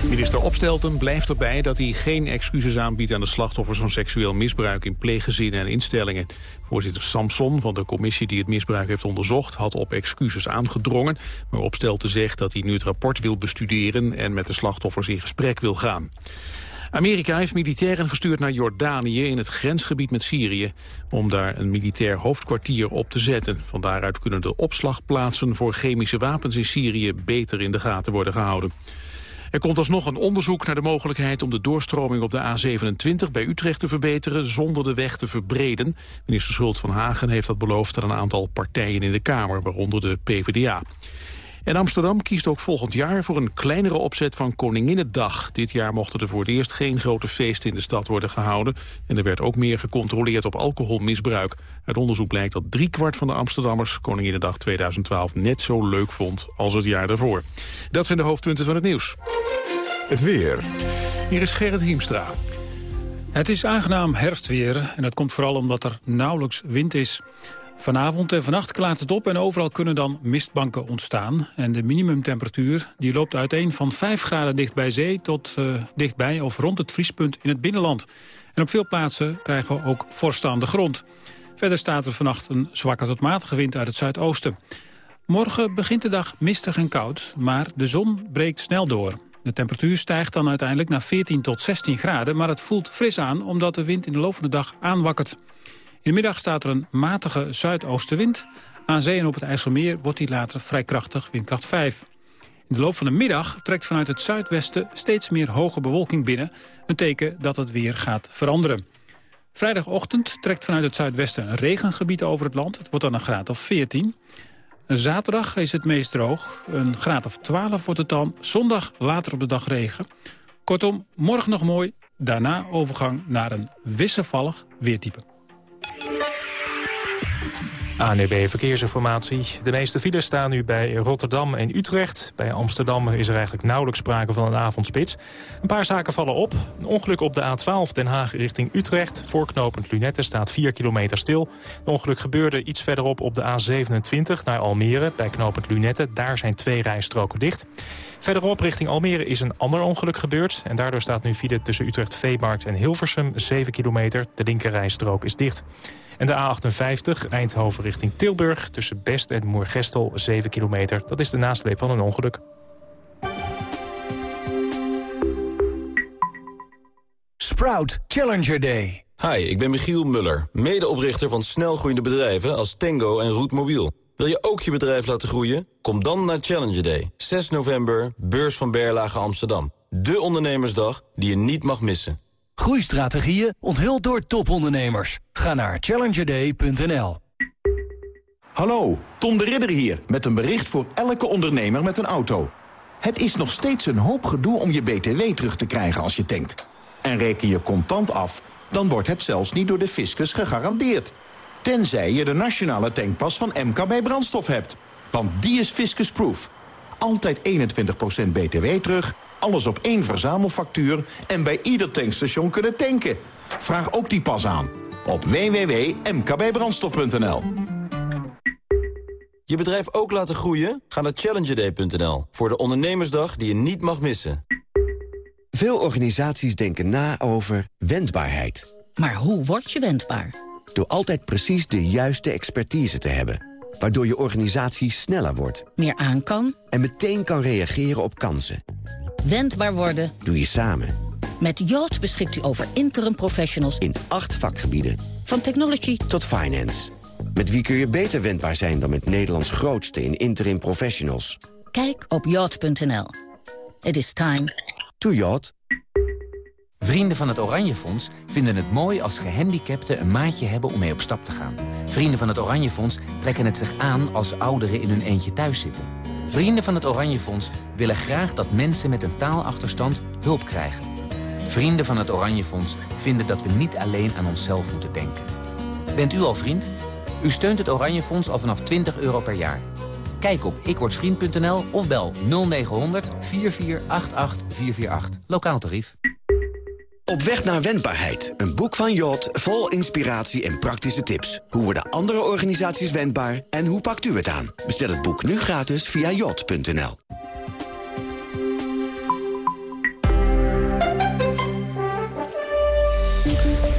Minister Opstelten blijft erbij dat hij geen excuses aanbiedt aan de slachtoffers van seksueel misbruik in pleeggezinnen en instellingen. Voorzitter Samson van de commissie die het misbruik heeft onderzocht had op excuses aangedrongen. Maar Opstelten zegt dat hij nu het rapport wil bestuderen en met de slachtoffers in gesprek wil gaan. Amerika heeft militairen gestuurd naar Jordanië in het grensgebied met Syrië... om daar een militair hoofdkwartier op te zetten. Van daaruit kunnen de opslagplaatsen voor chemische wapens in Syrië beter in de gaten worden gehouden. Er komt alsnog een onderzoek naar de mogelijkheid om de doorstroming op de A27 bij Utrecht te verbeteren zonder de weg te verbreden. Minister Schult van Hagen heeft dat beloofd aan een aantal partijen in de Kamer, waaronder de PvdA. En Amsterdam kiest ook volgend jaar voor een kleinere opzet van Koninginnedag. Dit jaar mochten er voor het eerst geen grote feesten in de stad worden gehouden. En er werd ook meer gecontroleerd op alcoholmisbruik. Uit onderzoek blijkt dat driekwart van de Amsterdammers Koninginnedag 2012 net zo leuk vond als het jaar daarvoor. Dat zijn de hoofdpunten van het nieuws. Het weer. Hier is Gerrit Hiemstra. Het is aangenaam herfstweer en dat komt vooral omdat er nauwelijks wind is. Vanavond en vannacht klaart het op en overal kunnen dan mistbanken ontstaan. En de minimumtemperatuur die loopt uiteen van 5 graden dicht bij zee... tot uh, dichtbij of rond het vriespunt in het binnenland. En op veel plaatsen krijgen we ook vorst aan de grond. Verder staat er vannacht een zwakke tot matige wind uit het zuidoosten. Morgen begint de dag mistig en koud, maar de zon breekt snel door. De temperatuur stijgt dan uiteindelijk naar 14 tot 16 graden... maar het voelt fris aan omdat de wind in de loop van de dag aanwakkert. In de middag staat er een matige zuidoostenwind. Aan zee en op het IJsselmeer wordt die later vrij krachtig, windkracht 5. In de loop van de middag trekt vanuit het zuidwesten steeds meer hoge bewolking binnen. Een teken dat het weer gaat veranderen. Vrijdagochtend trekt vanuit het zuidwesten een regengebied over het land. Het wordt dan een graad of 14. Zaterdag is het meest droog. Een graad of 12 wordt het dan. Zondag later op de dag regen. Kortom, morgen nog mooi. Daarna overgang naar een wisselvallig weertype. Yeah. ANEB Verkeersinformatie. De meeste files staan nu bij Rotterdam en Utrecht. Bij Amsterdam is er eigenlijk nauwelijks sprake van een avondspits. Een paar zaken vallen op. Een ongeluk op de A12 Den Haag richting Utrecht. Voorknopend Lunette staat 4 kilometer stil. Het ongeluk gebeurde iets verderop op de A27 naar Almere. Bij knopend Lunette, daar zijn twee rijstroken dicht. Verderop richting Almere is een ander ongeluk gebeurd. En daardoor staat nu file tussen Utrecht Veemarkt en Hilversum 7 kilometer. De linkerrijstrook is dicht. En de A58 Eindhoven richting Tilburg tussen Best en Moergestel 7 kilometer. Dat is de nasleep van een ongeluk. Sprout Challenger Day. Hi, ik ben Michiel Muller, medeoprichter van snelgroeiende bedrijven als Tango en Roetmobiel. Wil je ook je bedrijf laten groeien? Kom dan naar Challenger Day, 6 november, beurs van Berlage Amsterdam. De ondernemersdag die je niet mag missen. Groeistrategieën onthuld door topondernemers. Ga naar challengerday.nl. Hallo, Tom de Ridder hier met een bericht voor elke ondernemer met een auto. Het is nog steeds een hoop gedoe om je BTW terug te krijgen als je tankt. En reken je contant af, dan wordt het zelfs niet door de fiscus gegarandeerd. Tenzij je de nationale tankpas van MKB Brandstof hebt. Want die is fiscusproof. Altijd 21% BTW terug, alles op één verzamelfactuur... en bij ieder tankstation kunnen tanken. Vraag ook die pas aan op www.mkbbrandstof.nl. Je bedrijf ook laten groeien? Ga naar challengerday.nl voor de ondernemersdag die je niet mag missen. Veel organisaties denken na over wendbaarheid. Maar hoe word je wendbaar? Door altijd precies de juiste expertise te hebben. Waardoor je organisatie sneller wordt. Meer aan kan. En meteen kan reageren op kansen. Wendbaar worden. Doe je samen. Met Yacht beschikt u over interim professionals. In acht vakgebieden. Van technology tot finance. Met wie kun je beter wendbaar zijn dan met Nederlands grootste in interim professionals. Kijk op yacht.nl. It is time to yacht. Vrienden van het Oranje Fonds vinden het mooi als gehandicapten een maatje hebben om mee op stap te gaan. Vrienden van het Oranje Fonds trekken het zich aan als ouderen in hun eentje thuis zitten. Vrienden van het Oranje Fonds willen graag dat mensen met een taalachterstand hulp krijgen. Vrienden van het Oranje Fonds vinden dat we niet alleen aan onszelf moeten denken. Bent u al vriend? U steunt het Oranje Fonds al vanaf 20 euro per jaar. Kijk op ikwordvriend.nl of bel 0900 4488 448. Lokaal tarief. Op weg naar wendbaarheid. Een boek van Jot vol inspiratie en praktische tips. Hoe worden andere organisaties wendbaar en hoe pakt u het aan? Bestel het boek nu gratis via jot.nl.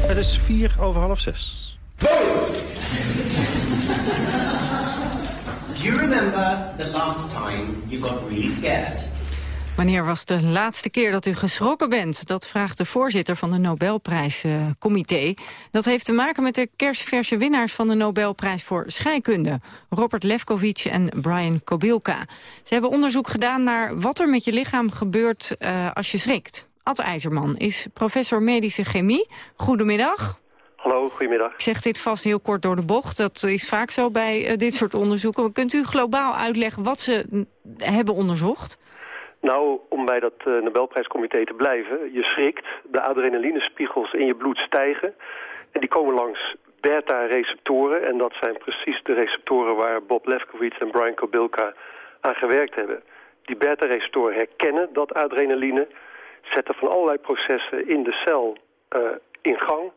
Het is vier over half zes. Do you remember the last time you got really scared? Wanneer was de laatste keer dat u geschrokken bent? Dat vraagt de voorzitter van de Nobelprijscomité. dat heeft te maken met de kerstverse winnaars van de Nobelprijs voor scheikunde. Robert Lefkovic en Brian Kobilka. Ze hebben onderzoek gedaan naar wat er met je lichaam gebeurt uh, als je schrikt. Ad IJzerman is professor medische chemie. Goedemiddag. Hallo, goedemiddag. Ik zeg dit vast heel kort door de bocht. Dat is vaak zo bij uh, dit soort onderzoeken. Kunt u globaal uitleggen wat ze hebben onderzocht? Nou, om bij dat uh, Nobelprijscomité te blijven. Je schrikt, de adrenalinespiegels in je bloed stijgen. En die komen langs beta-receptoren. En dat zijn precies de receptoren waar Bob Lefkowitz en Brian Kobilka aan gewerkt hebben. Die beta-receptoren herkennen dat adrenaline, zetten van allerlei processen in de cel uh, in gang.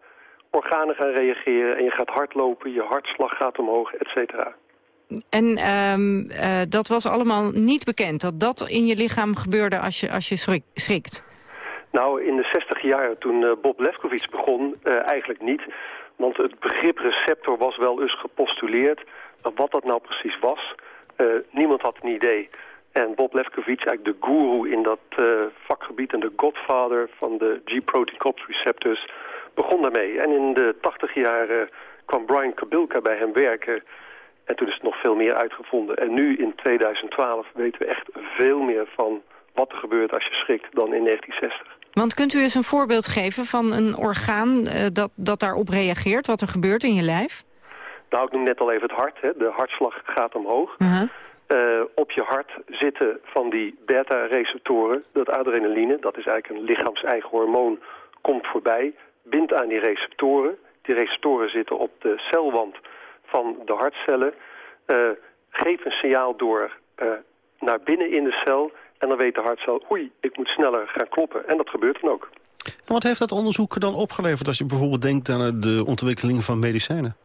Organen gaan reageren en je gaat hardlopen, je hartslag gaat omhoog, et cetera. En um, uh, dat was allemaal niet bekend, dat dat in je lichaam gebeurde als je, als je schrik, schrikt? Nou, in de 60 jaren toen uh, Bob Lefkowitz begon, uh, eigenlijk niet. Want het begrip receptor was wel eens gepostuleerd. Maar wat dat nou precies was, niemand had een idee. En Bob Lefkowitz, eigenlijk de guru in dat vakgebied... en de godfather van de G-protein complex receptors, begon daarmee. En in de 80 jaren kwam Brian Kabilka bij hem werken... En toen is het nog veel meer uitgevonden. En nu in 2012 weten we echt veel meer van wat er gebeurt als je schrikt dan in 1960. Want kunt u eens een voorbeeld geven van een orgaan uh, dat, dat daarop reageert? Wat er gebeurt in je lijf? Nou, ik noem net al even het hart. Hè. De hartslag gaat omhoog. Uh -huh. uh, op je hart zitten van die beta-receptoren. Dat adrenaline, dat is eigenlijk een lichaams-eigen hormoon, komt voorbij. Bindt aan die receptoren. Die receptoren zitten op de celwand van de hartcellen uh, geeft een signaal door uh, naar binnen in de cel. En dan weet de hartcel, oei, ik moet sneller gaan kloppen. En dat gebeurt dan ook. En wat heeft dat onderzoek dan opgeleverd als je bijvoorbeeld denkt aan de ontwikkeling van medicijnen?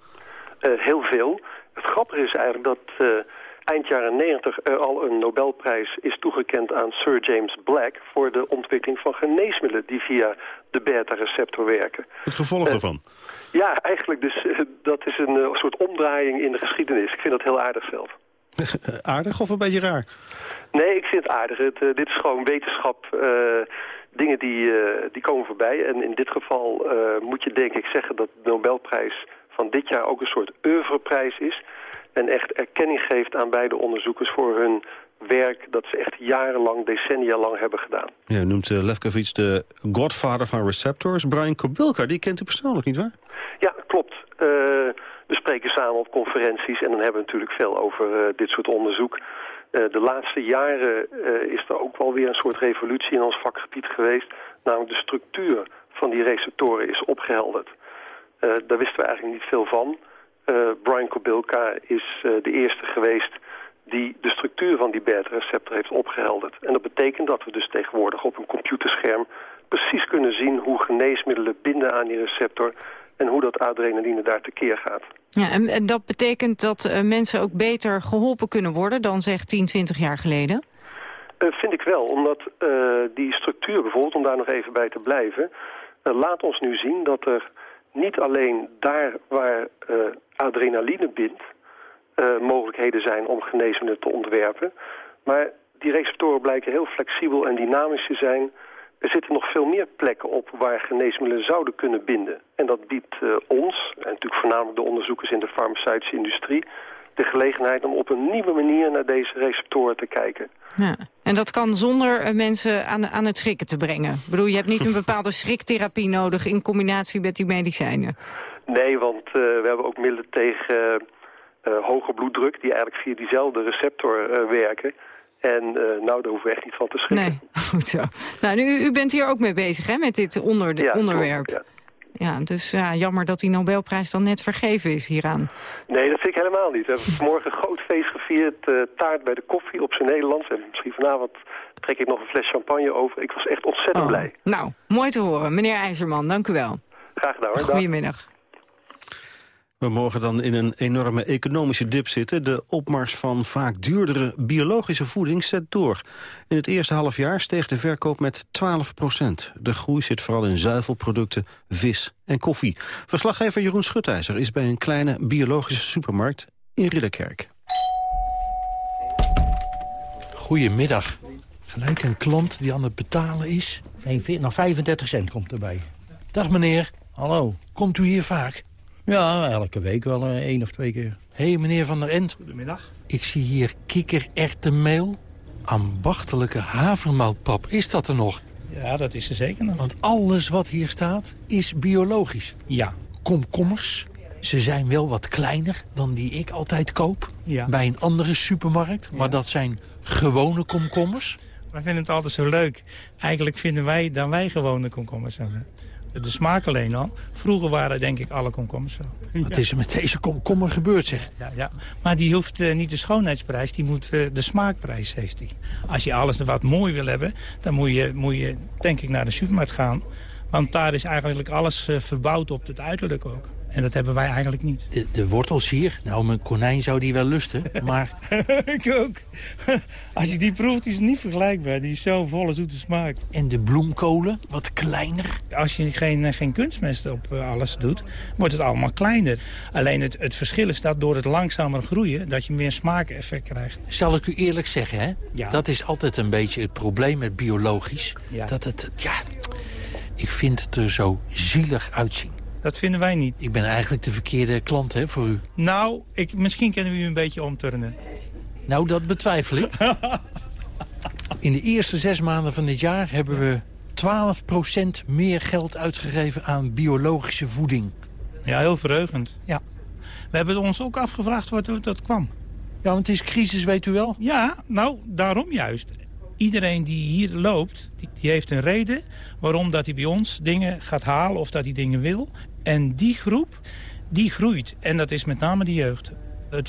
Uh, heel veel. Het grappige is eigenlijk dat eind jaren 90 er al een Nobelprijs is toegekend aan Sir James Black... voor de ontwikkeling van geneesmiddelen die via de beta-receptor werken. Het gevolg daarvan? Ja, eigenlijk dus uh, dat is een uh, soort omdraaiing in de geschiedenis. Ik vind dat heel aardig zelf. *laughs* aardig of een beetje raar? Nee, ik vind het aardig. Het, uh, dit is gewoon wetenschap. dingen die, die komen voorbij. En in dit geval moet je denk ik zeggen dat de Nobelprijs van dit jaar ook een soort oeuvreprijs is. En echt erkenning geeft aan beide onderzoekers voor hun werk dat ze echt jarenlang, decennia lang hebben gedaan. Ja, u noemt uh, Lefkowitz de godfather van receptors. Brian Kobilka, die kent u persoonlijk, niet waar? Ja, klopt. Uh, we spreken samen op conferenties en dan hebben we natuurlijk veel over uh, dit soort onderzoek. de laatste jaren is er ook wel weer een soort revolutie in ons vakgebied geweest. Namelijk de structuur van die receptoren is opgehelderd. daar wisten we eigenlijk niet veel van. Brian Kobilka is de eerste geweest die de structuur van die beta-receptor heeft opgehelderd. En dat betekent dat we dus tegenwoordig op een computerscherm precies kunnen zien hoe geneesmiddelen binden aan die receptor en hoe dat adrenaline daar tekeer gaat. Ja, en, en dat betekent dat uh, mensen ook beter geholpen kunnen worden dan zeg 10, 20 jaar geleden? Uh, vind ik wel, omdat uh, die structuur bijvoorbeeld, om daar nog even bij te blijven... laat ons nu zien dat er niet alleen daar waar adrenaline bindt uh, mogelijkheden zijn om geneesmiddelen te ontwerpen. Maar die receptoren blijken heel flexibel en dynamisch te zijn. Er zitten nog veel meer plekken op waar geneesmiddelen zouden kunnen binden. En dat biedt uh, ons, en natuurlijk voornamelijk de onderzoekers in de farmaceutische industrie... de gelegenheid om op een nieuwe manier naar deze receptoren te kijken. Ja. En dat kan zonder uh, mensen aan, aan het schrikken te brengen? Ik bedoel, je hebt niet een *laughs* bepaalde schriktherapie nodig in combinatie met die medicijnen? Nee, want we hebben ook middelen tegen uh, hoge bloeddruk... die eigenlijk via diezelfde receptor werken. En nou, daar hoeven we echt niet van te schrikken. Nee, *laughs* goed zo. Nou, nu, u bent hier ook mee bezig, hè, met dit onder, ja, onderwerp. Klopt, ja. Ja, dus ja, jammer dat die Nobelprijs dan net vergeven is hieraan. Nee, dat vind ik helemaal niet. We hebben *laughs* vanmorgen een groot feest gevierd. Uh, taart bij de koffie op zijn Nederlands. En misschien vanavond trek ik nog een fles champagne over. Ik was echt ontzettend oh. blij. Nou, mooi te horen. Meneer IJzerman, dank u wel. Graag gedaan hoor. Goedemiddag. We mogen dan in een enorme economische dip zitten. De opmars van vaak duurdere biologische voeding zet door. In het eerste halfjaar steeg de verkoop met 12 procent. De groei zit vooral in zuivelproducten, vis en koffie. Verslaggever Jeroen Schutijzer is bij een kleine biologische supermarkt in Ridderkerk. Goedemiddag. Gelijk een klant die aan het betalen is. Nog 35 cent komt erbij. Dag meneer. Hallo. Komt u hier vaak? Ja, elke week wel eh, één of twee keer. Hé, hey, meneer Van der End. Goedemiddag. Ik zie hier kikkererwtenmeel, ambachtelijke havermoutpap. Is dat er nog? Ja, dat is er zeker nog. Want alles wat hier staat is biologisch. Ja. Komkommers, ze zijn wel wat kleiner dan die ik altijd koop. Ja. Bij een andere supermarkt. Maar dat zijn gewone komkommers. Wij vinden het altijd zo leuk. Eigenlijk vinden wij dan wij gewone komkommers hebben. De smaak alleen al. Vroeger waren denk ik alle komkommers zo. Wat is er met deze komkommer gebeurd, zeg? Ja, ja. Maar die hoeft uh, niet de schoonheidsprijs, die moet uh, de smaakprijs heeft die. Als je alles wat mooi wil hebben, dan moet je, moet je denk ik naar de supermarkt gaan. Want daar is eigenlijk alles uh, verbouwd op het uiterlijk ook. En dat hebben wij eigenlijk niet. De, de, wortels hier, nou mijn konijn zou die wel lusten, *laughs* maar... *laughs* ik ook. *laughs* Als je die proeft, die is niet vergelijkbaar. Die is zo volle zoete smaak. En de bloemkolen, wat kleiner? Als je geen, geen kunstmest op alles doet, wordt het allemaal kleiner. Alleen het, het verschil is dat door het langzamer groeien, dat je meer smaakeffect krijgt. Zal ik u eerlijk zeggen, hè? Ja. Dat is altijd een beetje het probleem met biologisch. Ja. Dat het, ja... Ik vind het er zo zielig uitzien. Dat vinden wij niet. Ik ben eigenlijk de verkeerde klant hè, voor u. Nou, ik, misschien kunnen we u een beetje omturnen. Nou, dat betwijfel ik. *laughs* In de eerste zes maanden van dit jaar hebben we 12% meer geld uitgegeven aan biologische voeding. Ja, heel verheugend. Ja. We hebben ons ook afgevraagd wat dat kwam. Ja, want het is crisis, weet u wel? Ja, nou, daarom juist. Iedereen die hier loopt, die, die heeft een reden waarom dat hij bij ons dingen gaat halen of dat hij dingen wil. En die groep, die groeit. En dat is met name de jeugd. Het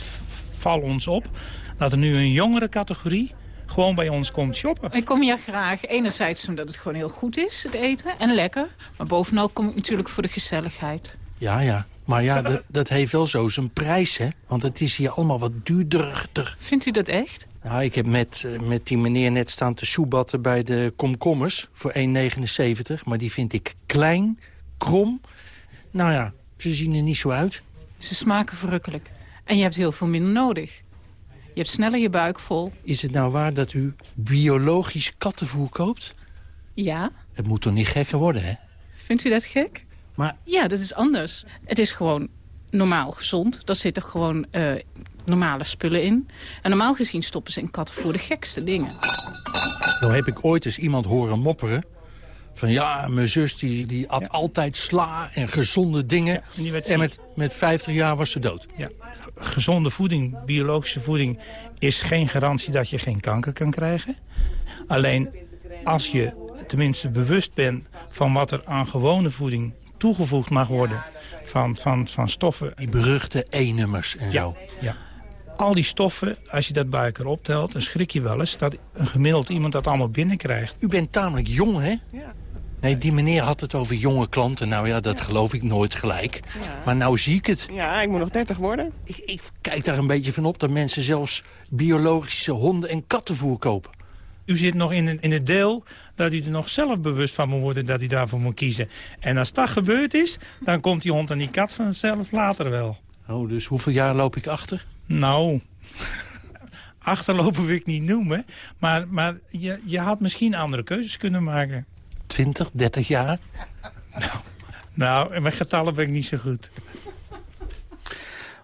valt ons op dat er nu een jongere categorie gewoon bij ons komt shoppen. Ik kom hier graag. Enerzijds omdat het gewoon heel goed is, het eten. En lekker. Maar bovenal kom ik natuurlijk voor de gezelligheid. Ja, ja. Maar ja, dat, dat heeft wel zo zijn prijs, hè? Want het is hier allemaal wat duurder. Vindt u dat echt? Nou, ik heb met, met die meneer net staan te soebatten bij de komkommers voor 1,79. Maar die vind ik klein, krom. Nou ja, ze zien er niet zo uit. Ze smaken verrukkelijk. En je hebt heel veel minder nodig. Je hebt sneller je buik vol. Is het nou waar dat u biologisch kattenvoer koopt? Ja. Het moet toch niet gekker worden, hè? Vindt u dat gek? Maar... Ja, dat is anders. Het is gewoon normaal gezond. Daar zitten gewoon uh, normale spullen in. En normaal gezien stoppen ze in kattenvoer de gekste dingen. Nou heb ik ooit eens iemand horen mopperen... van ja, mijn zus die, die at ja. altijd sla en gezonde dingen. Ja, en, en met, met 50 jaar was ze dood. Ja. Gezonde voeding, biologische voeding... is geen garantie dat je geen kanker kan krijgen. Alleen als je tenminste bewust bent van wat er aan gewone voeding toegevoegd mag worden van, van, van stoffen. Die beruchte E-nummers en ja, zo. Ja. Al die stoffen, als je dat bij elkaar optelt, dan schrik je wel eens dat een gemiddeld iemand dat allemaal binnenkrijgt. U bent tamelijk jong, hè? Ja. Nee, die meneer had het over jonge klanten. Nou ja, dat ja. geloof ik nooit gelijk. Ja. Maar nou zie ik het. Ja, ik moet nog 30 worden. Ik, ik kijk daar een beetje van op dat mensen zelfs biologische honden- en kattenvoer kopen. U zit nog in, in het deel dat u er nog zelf bewust van moet worden dat u daarvoor moet kiezen. En als dat gebeurd is, dan komt die hond en die kat vanzelf later wel. Oh, dus hoeveel jaar loop ik achter? Nou, *laughs* achterlopen wil ik niet noemen. Maar, maar je, je had misschien andere keuzes kunnen maken. 20, 30 jaar? Nou, nou met getallen ben ik niet zo goed.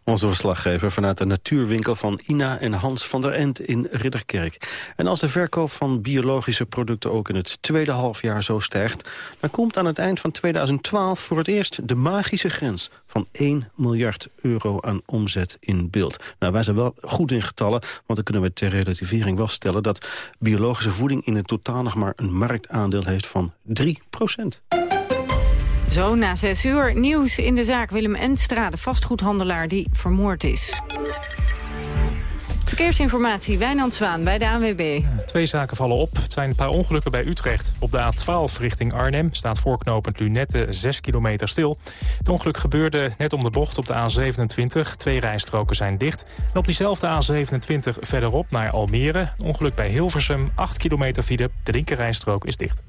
Onze verslaggever vanuit de natuurwinkel van Ina en Hans van der End in Ridderkerk. En als de verkoop van biologische producten ook in het tweede halfjaar zo stijgt... dan komt aan het eind van 2012 voor het eerst de magische grens... van 1 miljard euro aan omzet in beeld. Nou, wij zijn wel goed in getallen, want dan kunnen we ter relativering wel stellen... dat biologische voeding in het totaal nog maar een marktaandeel heeft van 3 procent. Zo na zes uur nieuws in de zaak Willem Enstra, de vastgoedhandelaar die vermoord is. Verkeersinformatie, Wijnand Zwaan bij de ANWB. Twee zaken vallen op. Het zijn een paar ongelukken bij Utrecht. Op de A12 richting Arnhem staat voorknopend Lunette 6 kilometer stil. Het ongeluk gebeurde net om de bocht op de A27. Twee rijstroken zijn dicht. En op diezelfde A27 verderop naar Almere. Ongeluk bij Hilversum, 8 kilometer file. De linkerrijstrook is dicht.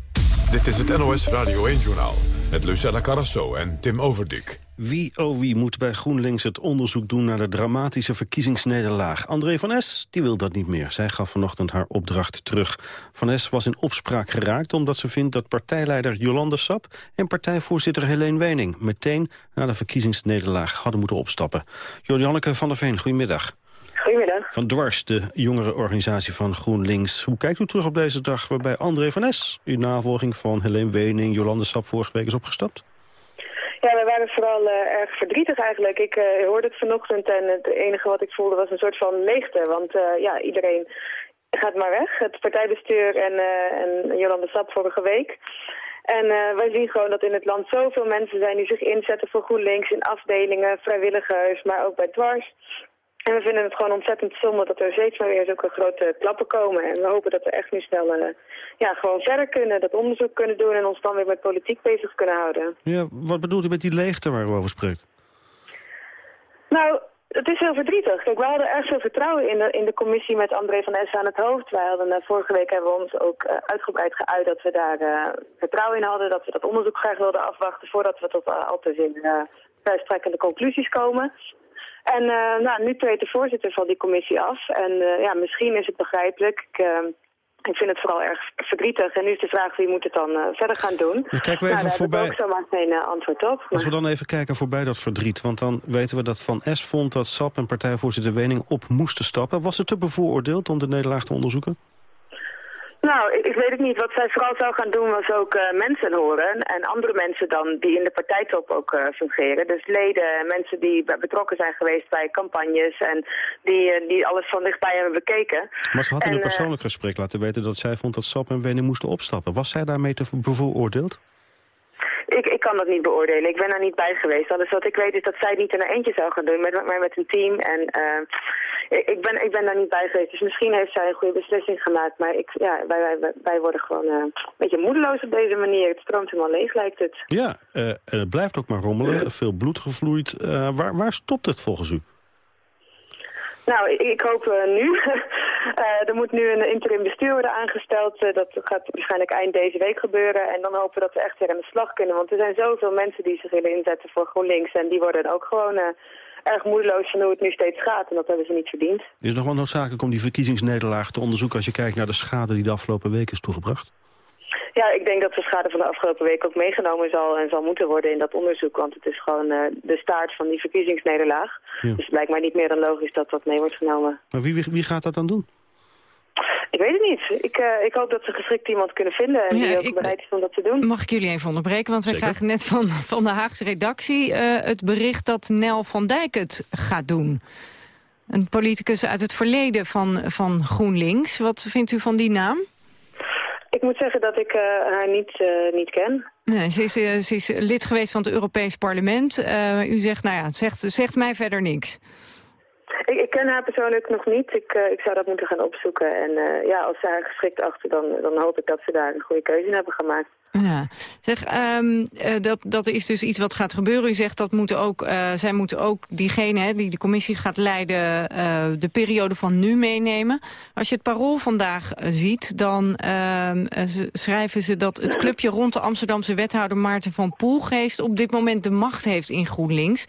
Dit is het NOS Radio 1-journaal Met Lucella Carrasso en Tim Overdik. Wie oh wie moet bij GroenLinks het onderzoek doen naar de dramatische verkiezingsnederlaag? André van Es die wil dat niet meer. Zij gaf vanochtend haar opdracht terug. Van Es was in opspraak geraakt omdat ze vindt dat partijleider Jolande Sap... en partijvoorzitter Helene Wening meteen na de verkiezingsnederlaag hadden moeten opstappen. Jolianneke van der Veen, goedemiddag. Goedemiddag. Van Dwars, de jongere organisatie van GroenLinks. Hoe kijkt u terug op deze dag waarbij André van Es... uw navolging van Helene Wening, Jolande Sap vorige week is opgestapt? Ja, we waren vooral uh, erg verdrietig eigenlijk. Ik uh, hoorde het vanochtend en het enige wat ik voelde was een soort van leegte. Want uh, ja, iedereen gaat maar weg. Het partijbestuur en, en Jolande Sap vorige week. En wij zien gewoon dat in het land zoveel mensen zijn die zich inzetten voor GroenLinks in afdelingen, vrijwilligers, maar ook bij dwars. En we vinden het gewoon ontzettend zonde dat er steeds maar weer zulke grote klappen komen. En we hopen dat we echt nu snel uh, ja, gewoon verder kunnen, dat onderzoek kunnen doen... en ons dan weer met politiek bezig kunnen houden. Ja, wat bedoelt u met die leegte waar u over spreekt? Nou, het is heel verdrietig. Kijk, wij hadden erg veel vertrouwen in de, in de commissie met André van Essen aan het hoofd. Wij hadden, uh, vorige week hebben we ons ook uh, uitgebreid geuit dat we daar uh, vertrouwen in hadden. Dat we dat onderzoek graag wilden afwachten voordat we tot al te zin verstrekkende conclusies komen. En uh, nou, nu treedt de voorzitter van die commissie af. En uh, ja, misschien is het begrijpelijk. Ik, uh, ik vind het vooral erg verdrietig. En nu is de vraag wie moet het dan verder gaan doen. Ja, kijken we nou, even voorbij. Heb ik ook zomaar geen antwoord op. Als we dan even kijken voorbij dat verdriet. Want dan weten we dat Van S vond dat SAP en partijvoorzitter Wening op moesten stappen. Was het te bevooroordeeld om de nederlaag te onderzoeken? Nou, ik, ik, weet het niet. Wat zij vooral zou gaan doen was ook uh, mensen horen. En andere mensen dan die in de partijtop ook uh, fungeren. Dus leden, mensen die betrokken zijn geweest bij campagnes en die, uh, die alles van dichtbij hebben bekeken. Maar ze had in en, een persoonlijk gesprek laten weten dat zij vond dat Sap en Wening moesten opstappen. Was zij daarmee te bevooroordeeld? Ik, ik kan dat niet beoordelen. Ik ben daar niet bij geweest. Alles wat ik weet is dat zij het niet in haar eentje zou gaan doen, maar, maar met een team. En ik, ben, ik ben daar niet bij geweest. Dus misschien heeft zij een goede beslissing gemaakt. Maar ik, ja, wij, wij, wij worden gewoon uh, een beetje moedeloos op deze manier. Het stroomt helemaal leeg, lijkt het. Ja, uh, het blijft ook maar rommelen. Veel bloed gevloeid. waar, waar stopt het volgens u? Nou, ik, ik hoop nu. *laughs* er moet nu een interim bestuur worden aangesteld. Dat gaat waarschijnlijk eind deze week gebeuren. En dan hopen we dat we echt weer aan de slag kunnen. Want er zijn zoveel mensen die zich willen inzetten voor GroenLinks. En die worden ook gewoon erg moedeloos van hoe het nu steeds gaat. En dat hebben ze niet verdiend. Is nog wel noodzakelijk om die verkiezingsnederlaag te onderzoeken... als je kijkt naar de schade die de afgelopen week is toegebracht? Ja, ik denk dat de schade van de afgelopen week ook meegenomen zal en zal moeten worden in dat onderzoek. Want het is gewoon uh, de staart van die verkiezingsnederlaag. Ja. Dus het lijkt mij niet meer dan logisch dat dat mee wordt genomen. Maar wie, wie, wie gaat dat dan doen? Ik weet het niet. Ik, uh, ik hoop dat ze geschikt iemand kunnen vinden en ja, die ook ik, bereid is om dat te doen. Mag ik jullie even onderbreken? Want wij Zeker. krijgen net van, van de Haagse redactie uh, het bericht dat Nel van Dijk het gaat doen. Een politicus uit het verleden van, van GroenLinks. Wat vindt u van die naam? Ik moet zeggen dat ik uh, haar niet, uh, niet ken. Nee, ze is, uh, ze is lid geweest van het Europees Parlement. u zegt, nou ja, het zegt, zegt mij verder niks. Ik, ken haar persoonlijk nog niet. Ik, ik zou dat moeten gaan opzoeken. En ja, als ze haar geschikt achter, dan, dan hoop ik dat ze daar een goede keuze in hebben gemaakt. Ja, zeg, um, uh, dat, dat is dus iets wat gaat gebeuren. U zegt dat moeten ook, zij moeten ook diegene hè, die de commissie gaat leiden... De periode van nu meenemen. Als je het parool vandaag ziet, dan schrijven ze dat het clubje rond de Amsterdamse wethouder Maarten van Poelgeest... op dit moment de macht heeft in GroenLinks.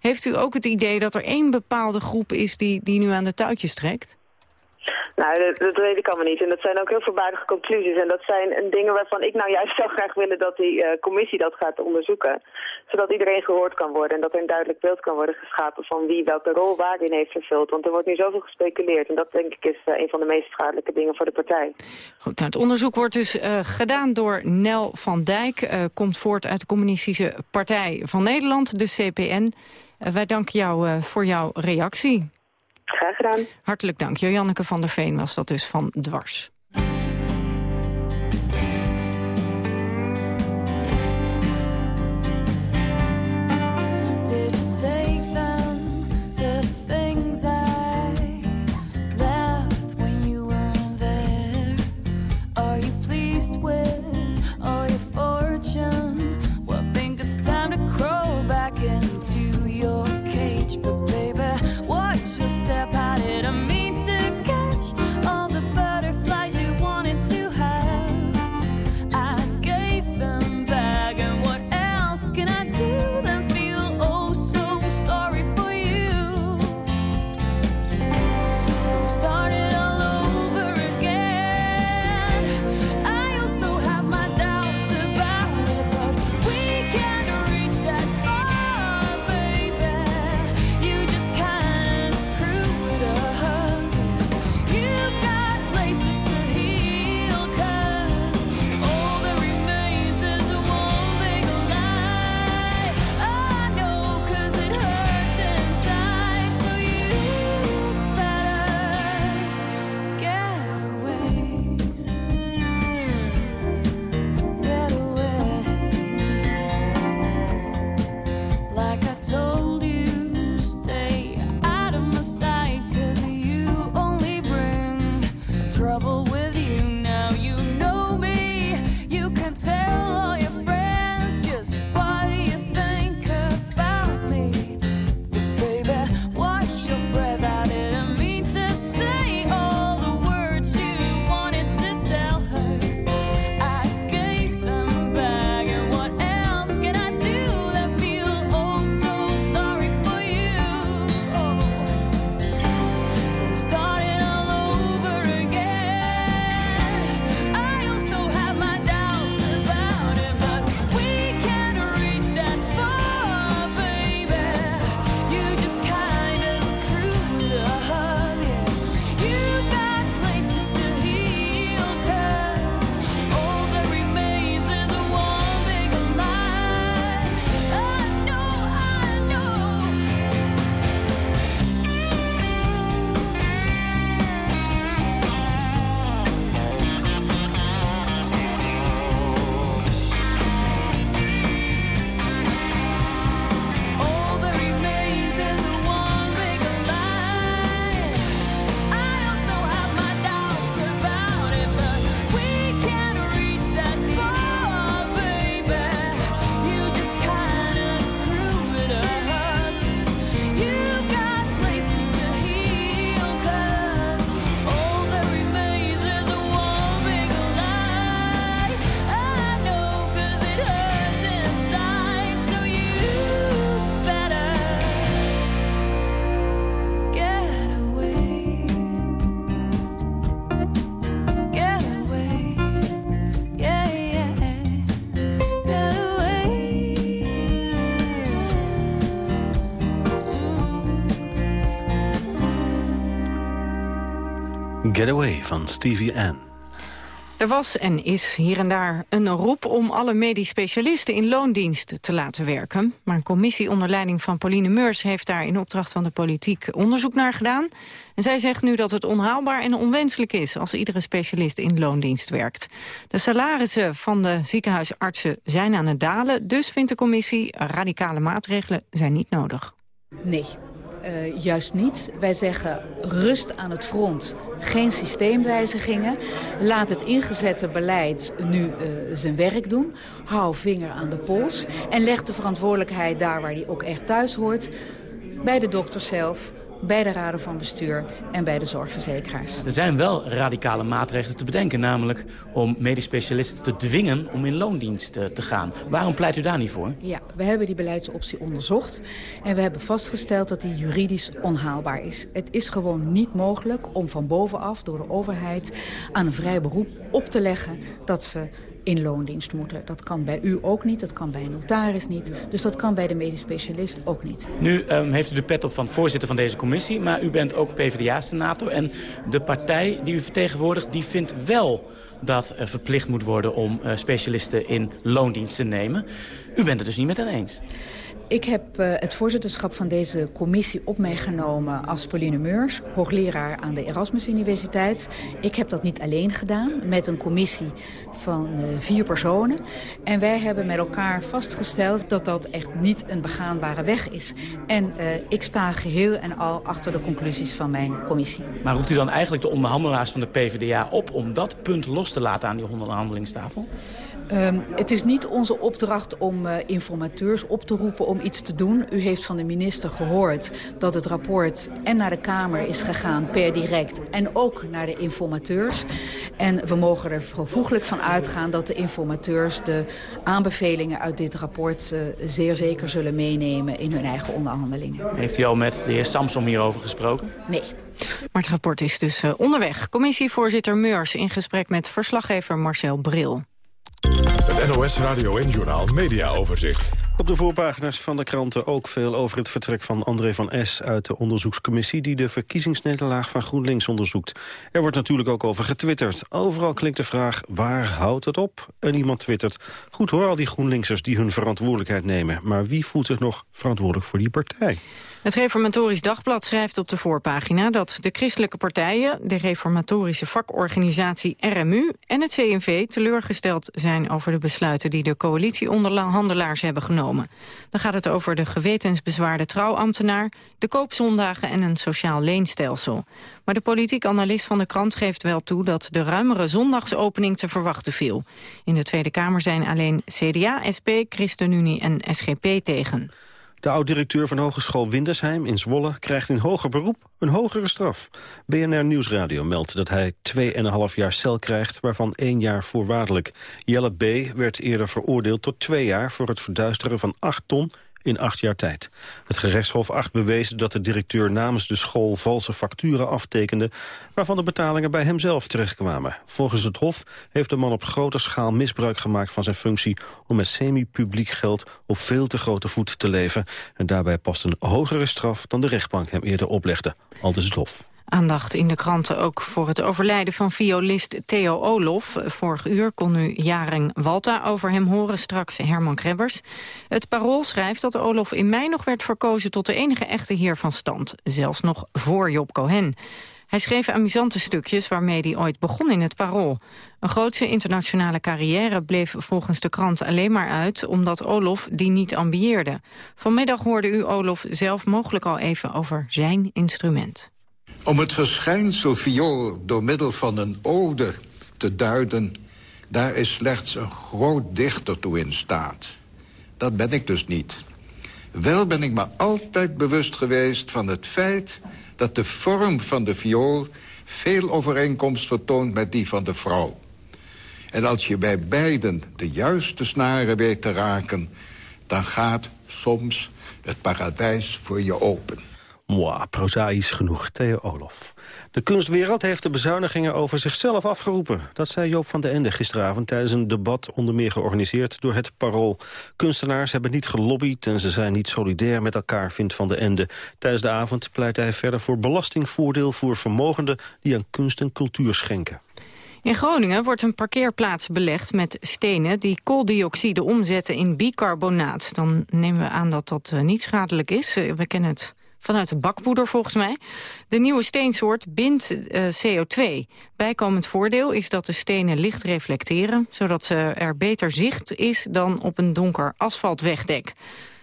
Heeft u ook het idee dat er één bepaalde groep is die, die nu aan de touwtjes trekt? Nou, dat, dat, weet ik allemaal niet. En dat zijn ook heel voorbaardige conclusies. En dat zijn dingen waarvan ik nou juist *laughs* zou graag willen dat die uh, commissie dat gaat onderzoeken. Zodat iedereen gehoord kan worden en dat er een duidelijk beeld kan worden geschapen van wie welke rol waarin heeft vervuld. Want er wordt nu zoveel gespeculeerd. En dat denk ik is uh, een van de meest schadelijke dingen voor de partij. Goed, nou, het onderzoek wordt dus uh, gedaan door Nel van Dijk. komt voort uit de Communistische Partij van Nederland, de CPN. Wij danken jou voor jouw reactie. Graag gedaan. Hartelijk dank. Janneke van der Veen was dat dus van Dwars. Getaway van Stevie Ann. Er was en is hier en daar een roep om alle medisch specialisten in loondienst te laten werken. Maar een commissie onder leiding van Pauline Meurs heeft daar in opdracht van de politiek onderzoek naar gedaan. En zij zegt nu dat het onhaalbaar en onwenselijk is als iedere specialist in loondienst werkt. De salarissen van de ziekenhuisartsen zijn aan het dalen, dus vindt de commissie radicale maatregelen zijn niet nodig. Nee, uh, juist niet. Wij zeggen rust aan het front, geen systeemwijzigingen. Laat het ingezette beleid nu uh, zijn werk doen. Hou vinger aan de pols. En leg de verantwoordelijkheid daar waar die ook echt thuis hoort. Bij de dokter zelf, bij de raden van bestuur en bij de zorgverzekeraars. Er zijn wel radicale maatregelen te bedenken, namelijk om medisch specialisten te dwingen om in loondienst eh, te gaan. Waarom pleit u daar niet voor? Ja, we hebben die beleidsoptie onderzocht en we hebben vastgesteld dat die juridisch onhaalbaar is. Het is gewoon niet mogelijk om van bovenaf door de overheid aan een vrij beroep op te leggen dat ze in loondienst moeten. Dat kan bij u ook niet, dat kan bij een notaris niet. Dus dat kan bij de medisch specialist ook niet. Nu um, heeft u de pet op van voorzitter van deze commissie... maar u bent ook PvdA-senator. En de partij die u vertegenwoordigt, die vindt wel dat er verplicht moet worden om uh, specialisten in loondienst te nemen. U bent het dus niet met hen eens. Ik heb uh, het voorzitterschap van deze commissie op mij genomen als Pauline Meurs, hoogleraar aan de Erasmus Universiteit. Ik heb dat niet alleen gedaan, met een commissie van uh, vier personen. En wij hebben met elkaar vastgesteld dat dat echt niet een begaanbare weg is. En uh, ik sta geheel en al achter de conclusies van mijn commissie. Maar roept u dan eigenlijk de onderhandelaars van de PvdA op om dat punt los te laten aan die onderhandelingstafel? Um, het is niet onze opdracht om uh, informateurs op te roepen om iets te doen. U heeft van de minister gehoord dat het rapport en naar de Kamer is gegaan per direct en ook naar de informateurs. En we mogen er gevoeglijk van uitgaan dat de informateurs de aanbevelingen uit dit rapport uh, zeer zeker zullen meenemen in hun eigen onderhandelingen. Heeft u al met de heer Samsom hierover gesproken? Nee. Maar het rapport is dus uh, onderweg. Commissievoorzitter Meurs in gesprek met verslaggever Marcel Bril. Het NOS Radio en Journal Media Overzicht. Op de voorpagina's van de kranten ook veel over het vertrek van André van S... uit de onderzoekscommissie die de verkiezingsnederlaag van GroenLinks onderzoekt. Er wordt natuurlijk ook over getwitterd. Overal klinkt de vraag, waar houdt het op? En iemand twittert, goed hoor al die GroenLinksers die hun verantwoordelijkheid nemen... maar wie voelt zich nog verantwoordelijk voor die partij? Het Reformatorisch Dagblad schrijft op de voorpagina dat de christelijke partijen, de reformatorische vakorganisatie RMU en het CNV teleurgesteld zijn over de besluiten die de coalitieonderhandelaars hebben genomen. Dan gaat het over de gewetensbezwaarde trouwambtenaar, de koopzondagen en een sociaal leenstelsel. Maar de politiek analist van de krant geeft wel toe dat de ruimere zondagsopening te verwachten viel. In de Tweede Kamer zijn alleen CDA, SP, ChristenUnie en SGP tegen. De oud-directeur van Hogeschool Windersheim in Zwolle krijgt in hoger beroep een hogere straf. BNR Nieuwsradio meldt dat hij 2,5 jaar cel krijgt, waarvan één jaar voorwaardelijk. Jelle B. werd eerder veroordeeld tot twee jaar voor het verduisteren van 8 ton in acht jaar tijd. Het gerechtshof acht bewezen dat de directeur namens de school valse facturen aftekende, waarvan de betalingen bij hemzelf terechtkwamen. Volgens het hof heeft de man op grote schaal misbruik gemaakt van zijn functie om met semi-publiek geld op veel te grote voet te leven. En daarbij past een hogere straf dan de rechtbank hem eerder oplegde. Aldus het hof. Aandacht in de kranten ook voor het overlijden van violist Theo Olof. Vorig uur kon u Jaren Walta over hem horen, straks Herman Krebbers. Het Parool schrijft dat Olof in mei nog werd verkozen tot de enige echte heer van stand. Zelfs nog voor Job Cohen. Hij schreef amusante stukjes waarmee hij ooit begon in het Parool. Een grootse internationale carrière bleef volgens de krant alleen maar uit... omdat Olof die niet ambieerde. Vanmiddag hoorde u Olof zelf mogelijk al even over zijn instrument. Om het verschijnsel viool door middel van een ode te duiden... daar is slechts een groot dichter toe in staat. Dat ben ik dus niet. Wel ben ik me altijd bewust geweest van het feit... dat de vorm van de viool veel overeenkomst vertoont met die van de vrouw. En als je bij beiden de juiste snaren weet te raken... dan gaat soms het paradijs voor je open. Mwah, prozaïs genoeg. Theo Olof. De kunstwereld heeft de bezuinigingen over zichzelf afgeroepen. Dat zei Joop van den Ende gisteravond tijdens een debat... onder meer georganiseerd door het Parool. Kunstenaars hebben niet gelobbyd en ze zijn niet solidair met elkaar, vindt Van den Ende. Tijdens de avond pleit hij verder voor belastingvoordeel... voor vermogenden die aan kunst en cultuur schenken. In Groningen wordt een parkeerplaats belegd met stenen die kooldioxide omzetten in bicarbonaat. Dan nemen we aan dat dat eh, niet schadelijk is. Eh, we kennen het vanuit de bakpoeder volgens mij. De nieuwe steensoort bindt uh, CO2. Bijkomend voordeel is dat de stenen licht reflecteren... zodat er beter zicht is dan op een donker asfaltwegdek.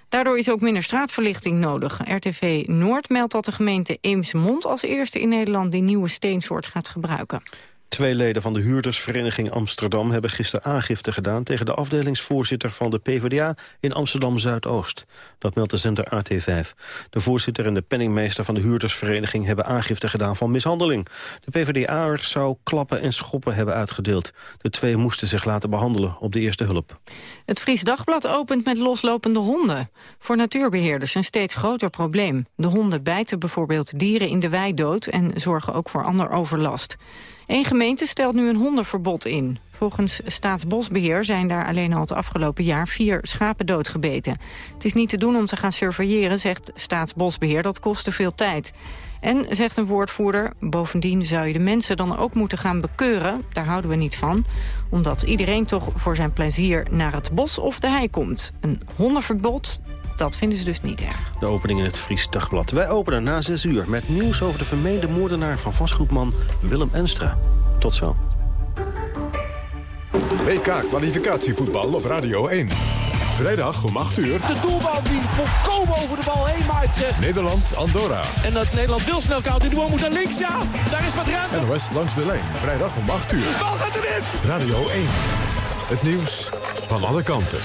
Daardoor is ook minder straatverlichting nodig. RTV Noord meldt dat de gemeente Eemsmond als eerste in Nederland... die nieuwe steensoort gaat gebruiken. Twee leden van de huurdersvereniging Amsterdam hebben gisteren aangifte gedaan tegen de afdelingsvoorzitter van de PvdA in Amsterdam-Zuidoost. Dat meldt de zender AT5. De voorzitter en de penningmeester van de huurdersvereniging hebben aangifte gedaan van mishandeling. De PvdA'er zou klappen en schoppen hebben uitgedeeld. De twee moesten zich laten behandelen op de eerste hulp. Het Fries Dagblad opent met loslopende honden. Voor natuurbeheerders een steeds groter probleem. De honden bijten bijvoorbeeld dieren in de wei dood en zorgen ook voor ander overlast. Eén gemeente stelt nu een hondenverbod in. Volgens Staatsbosbeheer zijn daar alleen al het afgelopen jaar vier schapen doodgebeten. Het is niet te doen om te gaan surveilleren, zegt Staatsbosbeheer. Dat kost te veel tijd. En, zegt een woordvoerder, bovendien zou je de mensen dan ook moeten gaan bekeuren. Daar houden we niet van. Omdat iedereen toch voor zijn plezier naar het bos of de hei komt. Een hondenverbod, dat vinden ze dus niet erg. De opening in het Fries Dagblad. Wij openen na 6 uur met nieuws over de vermeende moordenaar van vastgoedman Willem Enstra. Tot zo. WK-kwalificatievoetbal op Radio 1. Vrijdag om 8 uur. De doelbal die volkomen over de bal heen maait zegt. Nederland, Andorra. En dat Nederland wil snel koud. Die doel moet naar links, ja. Daar is wat ruimte. NOS langs de lijn. Vrijdag om 8 uur. De bal gaat erin. Radio 1. Het nieuws van alle kanten.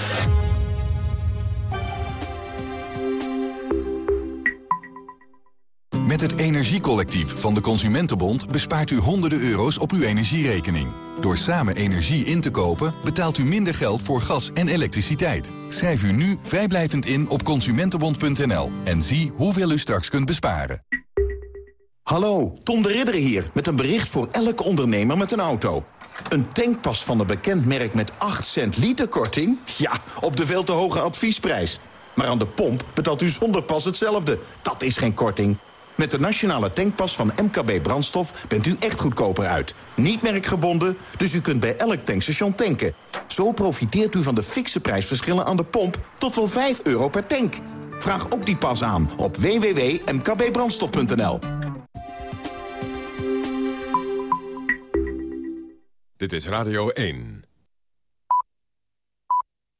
Met het Energiecollectief van de Consumentenbond bespaart u honderden euro's op uw energierekening. Door samen energie in te kopen betaalt u minder geld voor gas en elektriciteit. Schrijf u nu vrijblijvend in op consumentenbond.nl en zie hoeveel u straks kunt besparen. Hallo, Tom de Ridder hier met een bericht voor elke ondernemer met een auto. Een tankpas van een bekend merk met 8 cent liter korting? Ja, op de veel te hoge adviesprijs. Maar aan de pomp betaalt u zonder pas hetzelfde. Dat is geen korting. Met de nationale tankpas van MKB Brandstof bent u echt goedkoper uit. Niet merkgebonden, dus u kunt bij elk tankstation tanken. Zo profiteert u van de fikse prijsverschillen aan de pomp tot wel 5 euro per tank. Vraag ook die pas aan op www.mkbbrandstof.nl. Dit is Radio 1.